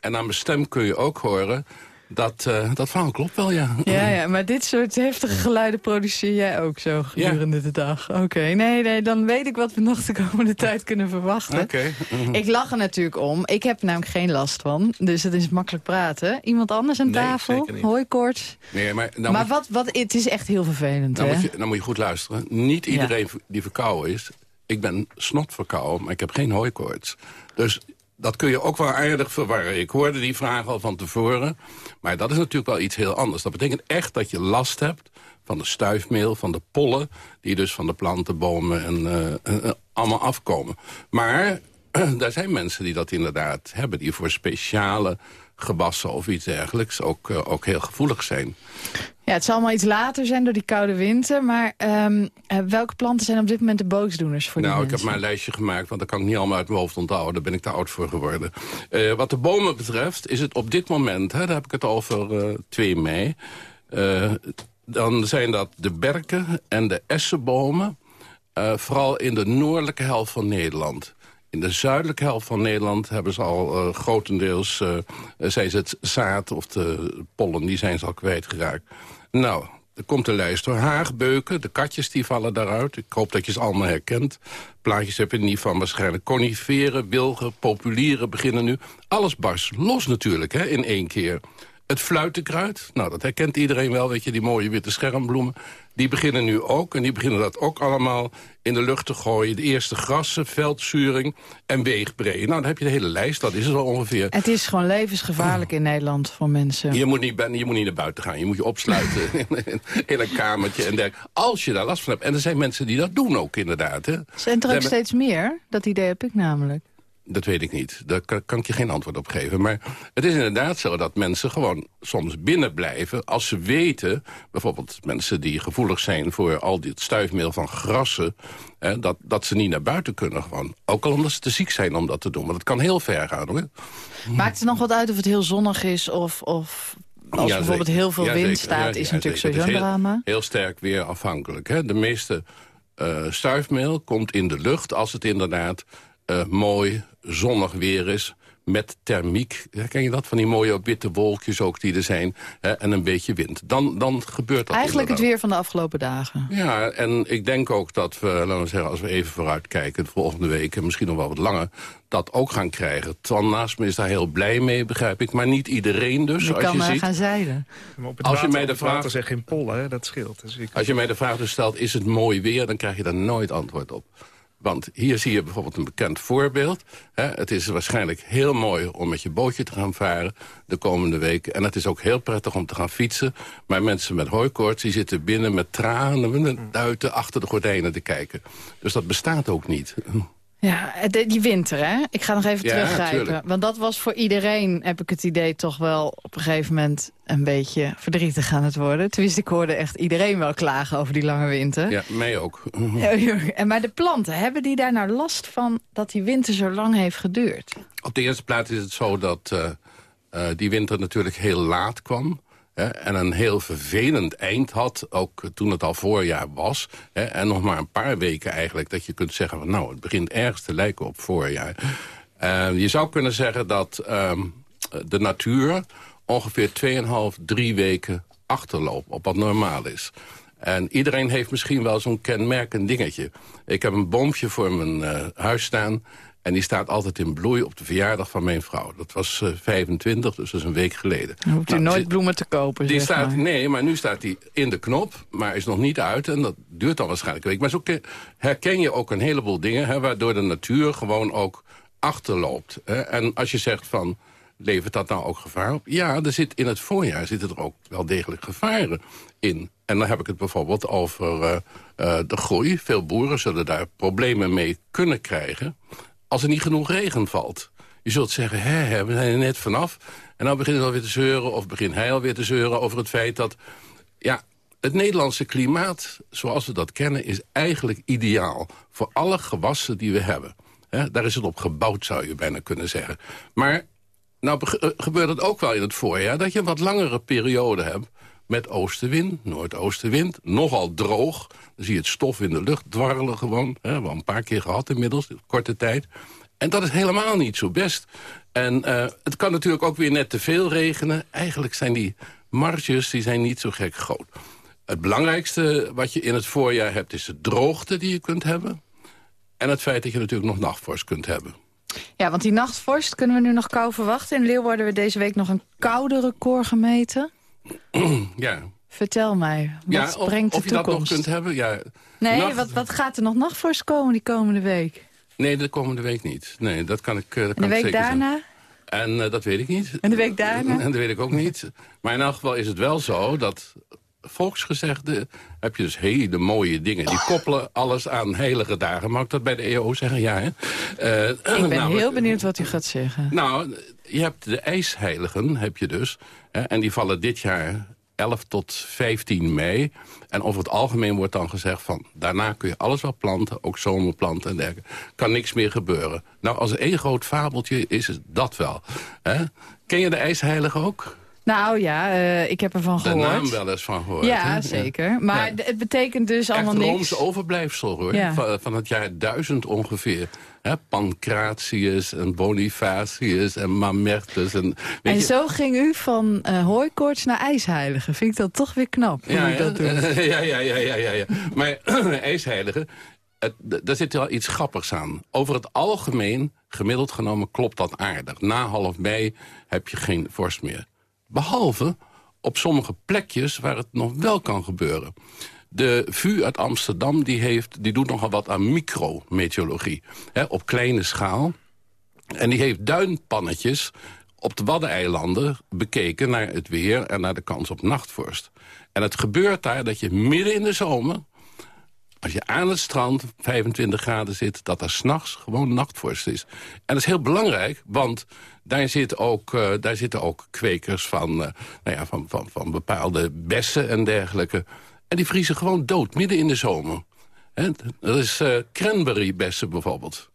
Speaker 13: en aan mijn stem kun je ook horen dat, uh, dat verhaal klopt wel, ja.
Speaker 2: Ja, ja, maar dit soort heftige geluiden produceer jij ook zo gedurende de dag. Oké, nee, nee, dan weet ik wat we nog de komende tijd kunnen verwachten.
Speaker 13: Oké. Mhm.
Speaker 2: Ik lach er natuurlijk om. Ik heb namelijk geen last van, dus het is makkelijk praten. Iemand anders aan
Speaker 13: Nee,
Speaker 2: tafel?
Speaker 13: zeker niet.
Speaker 2: Hoi, koorts.
Speaker 13: Nee, maar nou
Speaker 2: maar wat, wat, het is echt heel vervelend,
Speaker 13: nou
Speaker 2: hè?
Speaker 13: moet je, nou moet je goed luisteren. Niet iedereen die verkouden is. Ik ben snotverkouden, maar ik heb geen hooikoorts. Dus dat kun je ook wel aardig verwarren. Ik hoorde die vraag al van tevoren. Maar dat is natuurlijk wel iets heel anders. Dat betekent echt dat je last hebt van de stuifmeel, van de pollen... die dus van de planten, bomen en, eh, eh, allemaal afkomen. Maar daar zijn mensen die dat inderdaad hebben... die voor speciale gewassen of iets dergelijks ook, eh, ook heel gevoelig zijn.
Speaker 2: Ja, het zal allemaal iets later zijn door die koude winter. Maar ehm, eh, welke planten zijn op dit moment de boosdoeners voor die
Speaker 13: Nou, ik heb een lijstje gemaakt, want dat kan ik niet allemaal uit mijn hoofd onthouden. Daar ben ik te oud voor geworden. Eh, wat de bomen betreft is het op dit moment, hè, daar heb ik het over eh 2 mei... eh, dan zijn dat de berken en de essenbomen... vooral in de noordelijke helft van Nederland... In de zuidelijke helft van Nederland hebben ze al grotendeels... zijn ze het zaad of de pollen, die zijn ze al kwijtgeraakt. Nou, er komt de lijst door. Haagbeuken, de katjes die vallen daaruit. Ik hoop dat je ze allemaal herkent. Plaatjes heb je niet van waarschijnlijk. Coniferen, wilgen, populieren beginnen nu. Alles barst los natuurlijk, hè, in één keer. Het fluitenkruid, nou dat herkent iedereen wel, weet je, die mooie witte schermbloemen. Die beginnen nu ook, en die beginnen dat ook allemaal in de lucht te gooien. De eerste grassen, veldzuring en weegbreien. Nou, dan heb je de hele lijst, dat is het al ongeveer.
Speaker 2: Het is gewoon levensgevaarlijk in Nederland voor mensen.
Speaker 13: Je moet, niet, je moet niet naar buiten gaan. Je moet je opsluiten in, in een kamertje en dergelijke. Als je daar last van hebt. En er zijn mensen die dat doen ook inderdaad. Hè.
Speaker 2: Zijn er ook steeds meer? Dat idee heb ik namelijk.
Speaker 13: Dat weet ik niet. Daar kan, ik je geen antwoord op geven. Maar het is inderdaad zo dat mensen gewoon soms binnen blijven... als ze weten, bijvoorbeeld mensen die gevoelig zijn... voor al dit stuifmeel van grassen... Hè, dat, dat ze niet naar buiten kunnen gewoon. Ook al omdat ze te ziek zijn om dat te doen. Maar dat kan heel ver gaan, hoor.
Speaker 2: Maakt het nog wat uit of het heel zonnig is of... of als
Speaker 13: Ja,
Speaker 2: bijvoorbeeld
Speaker 13: zeker.
Speaker 2: heel veel
Speaker 13: Ja,
Speaker 2: wind
Speaker 13: zeker.
Speaker 2: staat,
Speaker 13: Ja,
Speaker 2: is natuurlijk sowieso een
Speaker 13: Het heel-
Speaker 2: drama.
Speaker 13: Heel sterk weer afhankelijk. Hè? De meeste eh stuifmeel komt in de lucht als het inderdaad eh, mooi zonnig weer is. Met thermiek, ken je dat? Van die mooie witte wolkjes ook die er zijn. Hè? En een beetje wind. Dan, dan gebeurt dat
Speaker 2: Eigenlijk het weer van de afgelopen dagen.
Speaker 13: Ja, en ik denk ook dat we, laten we zeggen, als we even vooruit kijken... de volgende week, en misschien nog wel wat langer, dat ook gaan krijgen. Twan naast me is daar heel blij mee, begrijp ik. Maar niet iedereen dus,
Speaker 2: Je
Speaker 13: als
Speaker 2: kan
Speaker 13: je ziet.
Speaker 2: gaan zeilen.
Speaker 12: Maar op het
Speaker 13: Als je mij de vraag-
Speaker 12: zijn geen pollen, hè? dat scheelt. Dus ik...
Speaker 13: Als je mij de vraag dus stelt, is het mooi weer... dan krijg je daar nooit antwoord op. Want hier zie je bijvoorbeeld een bekend voorbeeld. Hè, het is waarschijnlijk heel mooi om met je bootje te gaan varen de komende weken. En het is ook heel prettig om te gaan fietsen. Maar mensen met hooikoorts die zitten binnen met tranen... met duiten achter de gordijnen te kijken. Dus dat bestaat ook niet.
Speaker 2: Ja, de- die winter, hè? Ik ga nog even
Speaker 13: Ja,
Speaker 2: teruggrijpen.
Speaker 13: tuurlijk.
Speaker 2: Want dat was voor iedereen, heb ik het idee, toch wel op een gegeven moment een beetje verdrietig aan het worden. Tenminste, ik hoorde echt iedereen wel klagen over die lange winter.
Speaker 13: Ja, mij ook.
Speaker 2: En maar de planten, hebben die daar nou last van dat die winter zo lang heeft geduurd?
Speaker 13: Op de eerste plaats is het zo dat eh, eh, die winter natuurlijk heel laat kwam. En een heel vervelend eind had, ook toen het al voorjaar was. Hè, en nog maar een paar weken eigenlijk dat je kunt zeggen... van nou, het begint ergens te lijken op voorjaar. Eh, je zou kunnen zeggen dat ehm, de natuur ongeveer 2,5, 3 weken achterlopen op wat normaal is. En iedereen heeft misschien wel zo'n kenmerkend dingetje. Ik heb een boompje voor mijn uh, huis staan... En die staat altijd in bloei op de verjaardag van mijn vrouw. Dat was uh, 25, dus dat is een week geleden.
Speaker 2: Dan hoeft u
Speaker 13: Nou,
Speaker 2: nooit bloemen te kopen,
Speaker 13: die staat,
Speaker 2: maar.
Speaker 13: Nee, maar nu staat die in de knop, maar is nog niet uit. En dat duurt dan waarschijnlijk een week. Maar zo ke- herken je ook een heleboel dingen... Hè, waardoor de natuur gewoon ook achterloopt. Hè. En als je zegt van, levert dat nou ook gevaar op? Ja, er zit in het voorjaar zitten er ook wel degelijk gevaren in. En dan heb ik het bijvoorbeeld over eh, eh, de groei. Veel boeren zullen daar problemen mee kunnen krijgen... als er niet genoeg regen valt. Je zult zeggen, hè, we zijn er net vanaf. En dan begint het alweer te zeuren, of begint hij alweer te zeuren... over het feit dat ja, het Nederlandse klimaat, zoals we dat kennen... is eigenlijk ideaal voor alle gewassen die we hebben. Daar is het op gebouwd, zou je bijna kunnen zeggen. Maar nou eh, gebeurt het ook wel in het voorjaar... dat je een wat langere periode hebt met oostenwind, noordoostenwind. Nogal droog. Dan zie je het stof in de lucht dwarrelen gewoon. Hè, hebben we al een paar keer gehad inmiddels, in korte tijd. En dat is helemaal niet zo best. En eh, het kan natuurlijk ook weer net te veel regenen. Eigenlijk zijn die marges die zijn niet zo gek groot. Het belangrijkste wat je in het voorjaar hebt... is de droogte die je kunt hebben. En het feit dat je natuurlijk nog nachtvorst kunt hebben.
Speaker 2: Ja, want die nachtvorst kunnen we nu nog kou verwachten. In Leeuwarden hebben we deze week nog een koude record gemeten.
Speaker 13: ja,
Speaker 2: Vertel mij, wat
Speaker 13: ja of,
Speaker 2: brengt de
Speaker 13: of je dat nog
Speaker 2: toekomst?
Speaker 13: kunt hebben. Ja,
Speaker 2: nee,
Speaker 13: nacht-
Speaker 2: wat, wat gaat er nog nachtvorst komen die komende week?
Speaker 13: Nee, de komende week niet. Nee, dat kan ik, eh, dat
Speaker 2: En
Speaker 13: kan
Speaker 2: de
Speaker 13: ik
Speaker 2: week
Speaker 13: zeker
Speaker 2: daarna?
Speaker 13: En eh, dat weet ik niet.
Speaker 2: En de week daarna?
Speaker 13: En dat weet ik ook niet. Maar in elk geval is het wel zo dat volksgezegden... heb je dus hele mooie dingen. Die koppelen alles aan heilige dagen. Mag ik dat bij de EO zeggen? Ja, hè? Eh,
Speaker 2: Ik ben
Speaker 13: namelijk-
Speaker 2: heel benieuwd wat u gaat zeggen.
Speaker 13: Nou, je hebt de ijsheiligen, heb je dus. Hè, en die vallen dit jaar 11 tot 15 mei. En over het algemeen wordt dan gezegd van... daarna kun je alles wel planten, ook zomerplanten en dergelijke. Kan niks meer gebeuren. Nou, als één groot fabeltje is, is dat wel. Ken je de ijsheiligen ook?
Speaker 2: Nou ja, eh, ik heb ervan
Speaker 13: De
Speaker 2: gehoord.
Speaker 13: naam wel eens van gehoord.
Speaker 2: Ja,
Speaker 13: hè?
Speaker 2: zeker. Maar
Speaker 13: Ja.
Speaker 2: het betekent dus allemaal niks.
Speaker 13: Roomse overblijfsel, hoor.
Speaker 2: Ja.
Speaker 13: Van, van het jaar 1000 ongeveer. Hè, Pancratius en Bonifacius en Mamertus. En,
Speaker 2: En
Speaker 13: je,
Speaker 2: zo ging u van eh hooikoorts naar ijsheilige. Vind ik dat toch weer knap, hoe u
Speaker 13: ja,
Speaker 2: dat doet.
Speaker 13: ja, ja, ja, ja, ja, ja. Maar ijsheilige, het, d- daar zit wel iets grappigs aan. Over het algemeen, gemiddeld genomen, klopt dat aardig. Na half mei heb je geen vorst meer. Behalve op sommige plekjes waar het nog wel kan gebeuren. De VU uit Amsterdam die heeft, die doet nogal wat aan micrometeorologie. Op kleine schaal. En die heeft duinpannetjes op de Waddeneilanden bekeken naar het weer... en naar de kans op nachtvorst. En het gebeurt daar dat je midden in de zomer... als je aan het strand 25 graden zit... dat er s'nachts gewoon nachtvorst is. En dat is heel belangrijk, want daar, zit ook, eh, daar zitten ook kwekers van, eh, nou ja, van, van, van bepaalde bessen en dergelijke. En die vriezen gewoon dood, midden in de zomer. Dat is eh cranberrybessen bijvoorbeeld.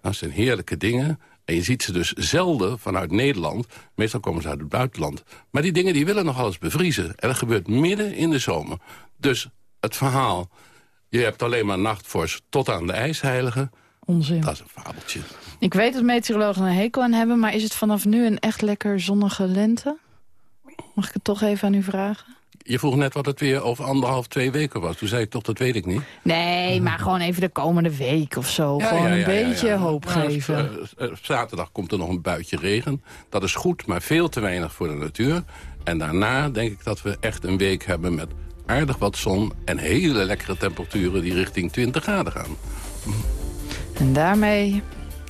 Speaker 13: Dat zijn heerlijke dingen. En je ziet ze dus zelden vanuit Nederland. Meestal komen ze uit het buitenland. Maar die dingen die willen nog alles bevriezen. En dat gebeurt midden in de zomer. Dus het verhaal... je hebt alleen maar nachtvorst tot aan de ijsheilige...
Speaker 2: Onzin.
Speaker 13: dat is een fabeltje.
Speaker 2: Ik weet dat meteorologen een hekel aan hebben... maar is het vanaf nu een echt lekker zonnige lente? Mag ik het toch even aan u vragen?
Speaker 13: Je vroeg net wat het weer over anderhalf, twee weken was. Toen zei ik toch, dat weet ik niet.
Speaker 2: Nee, maar gewoon even de komende week of zo.
Speaker 13: Ja,
Speaker 2: gewoon
Speaker 13: ja,
Speaker 2: een
Speaker 13: ja,
Speaker 2: beetje
Speaker 13: ja.
Speaker 2: hoop
Speaker 13: Nou,
Speaker 2: geven.
Speaker 13: eh, eh, zaterdag komt er nog een buitje regen. Dat is goed, maar veel te weinig voor de natuur. En daarna denk ik dat we echt een week hebben met aardig wat zon... en hele lekkere temperaturen die richting 20 graden gaan.
Speaker 2: En daarmee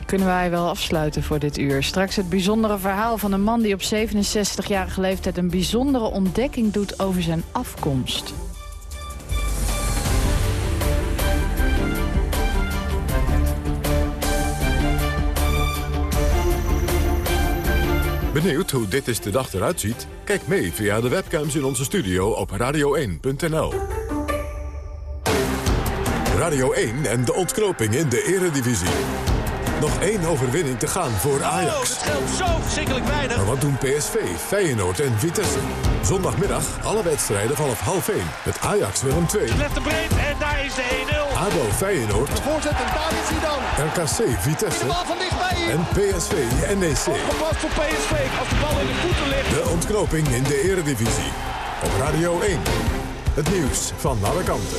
Speaker 2: kunnen wij wel afsluiten voor dit uur. Straks het bijzondere verhaal van een man die op 67-jarige leeftijd... een bijzondere ontdekking doet over zijn afkomst.
Speaker 1: Benieuwd hoe dit is de dag eruit ziet? Kijk mee via de webcams in onze studio op radio1.nl. Radio 1 en de ontknoping in de eredivisie. Nog één overwinning te gaan voor Ajax.
Speaker 26: dat scheelt zo verschrikkelijk weinig.
Speaker 1: Maar wat doen PSV, Feyenoord en Vitesse? Zondagmiddag alle wedstrijden vanaf half 1 met Ajax Willem 2.
Speaker 26: Legt de breed en daar is de 1-0.
Speaker 1: ADO Feyenoord,
Speaker 26: Voorzet en daar is hij dan.
Speaker 1: RKC Vitesse
Speaker 26: De bal van dichtbij in.
Speaker 1: en PSV NEC.
Speaker 26: Gepast voor PSV als de bal in de voeten ligt.
Speaker 1: De ontknoping in de eredivisie. op Radio 1. Het nieuws van alle kanten.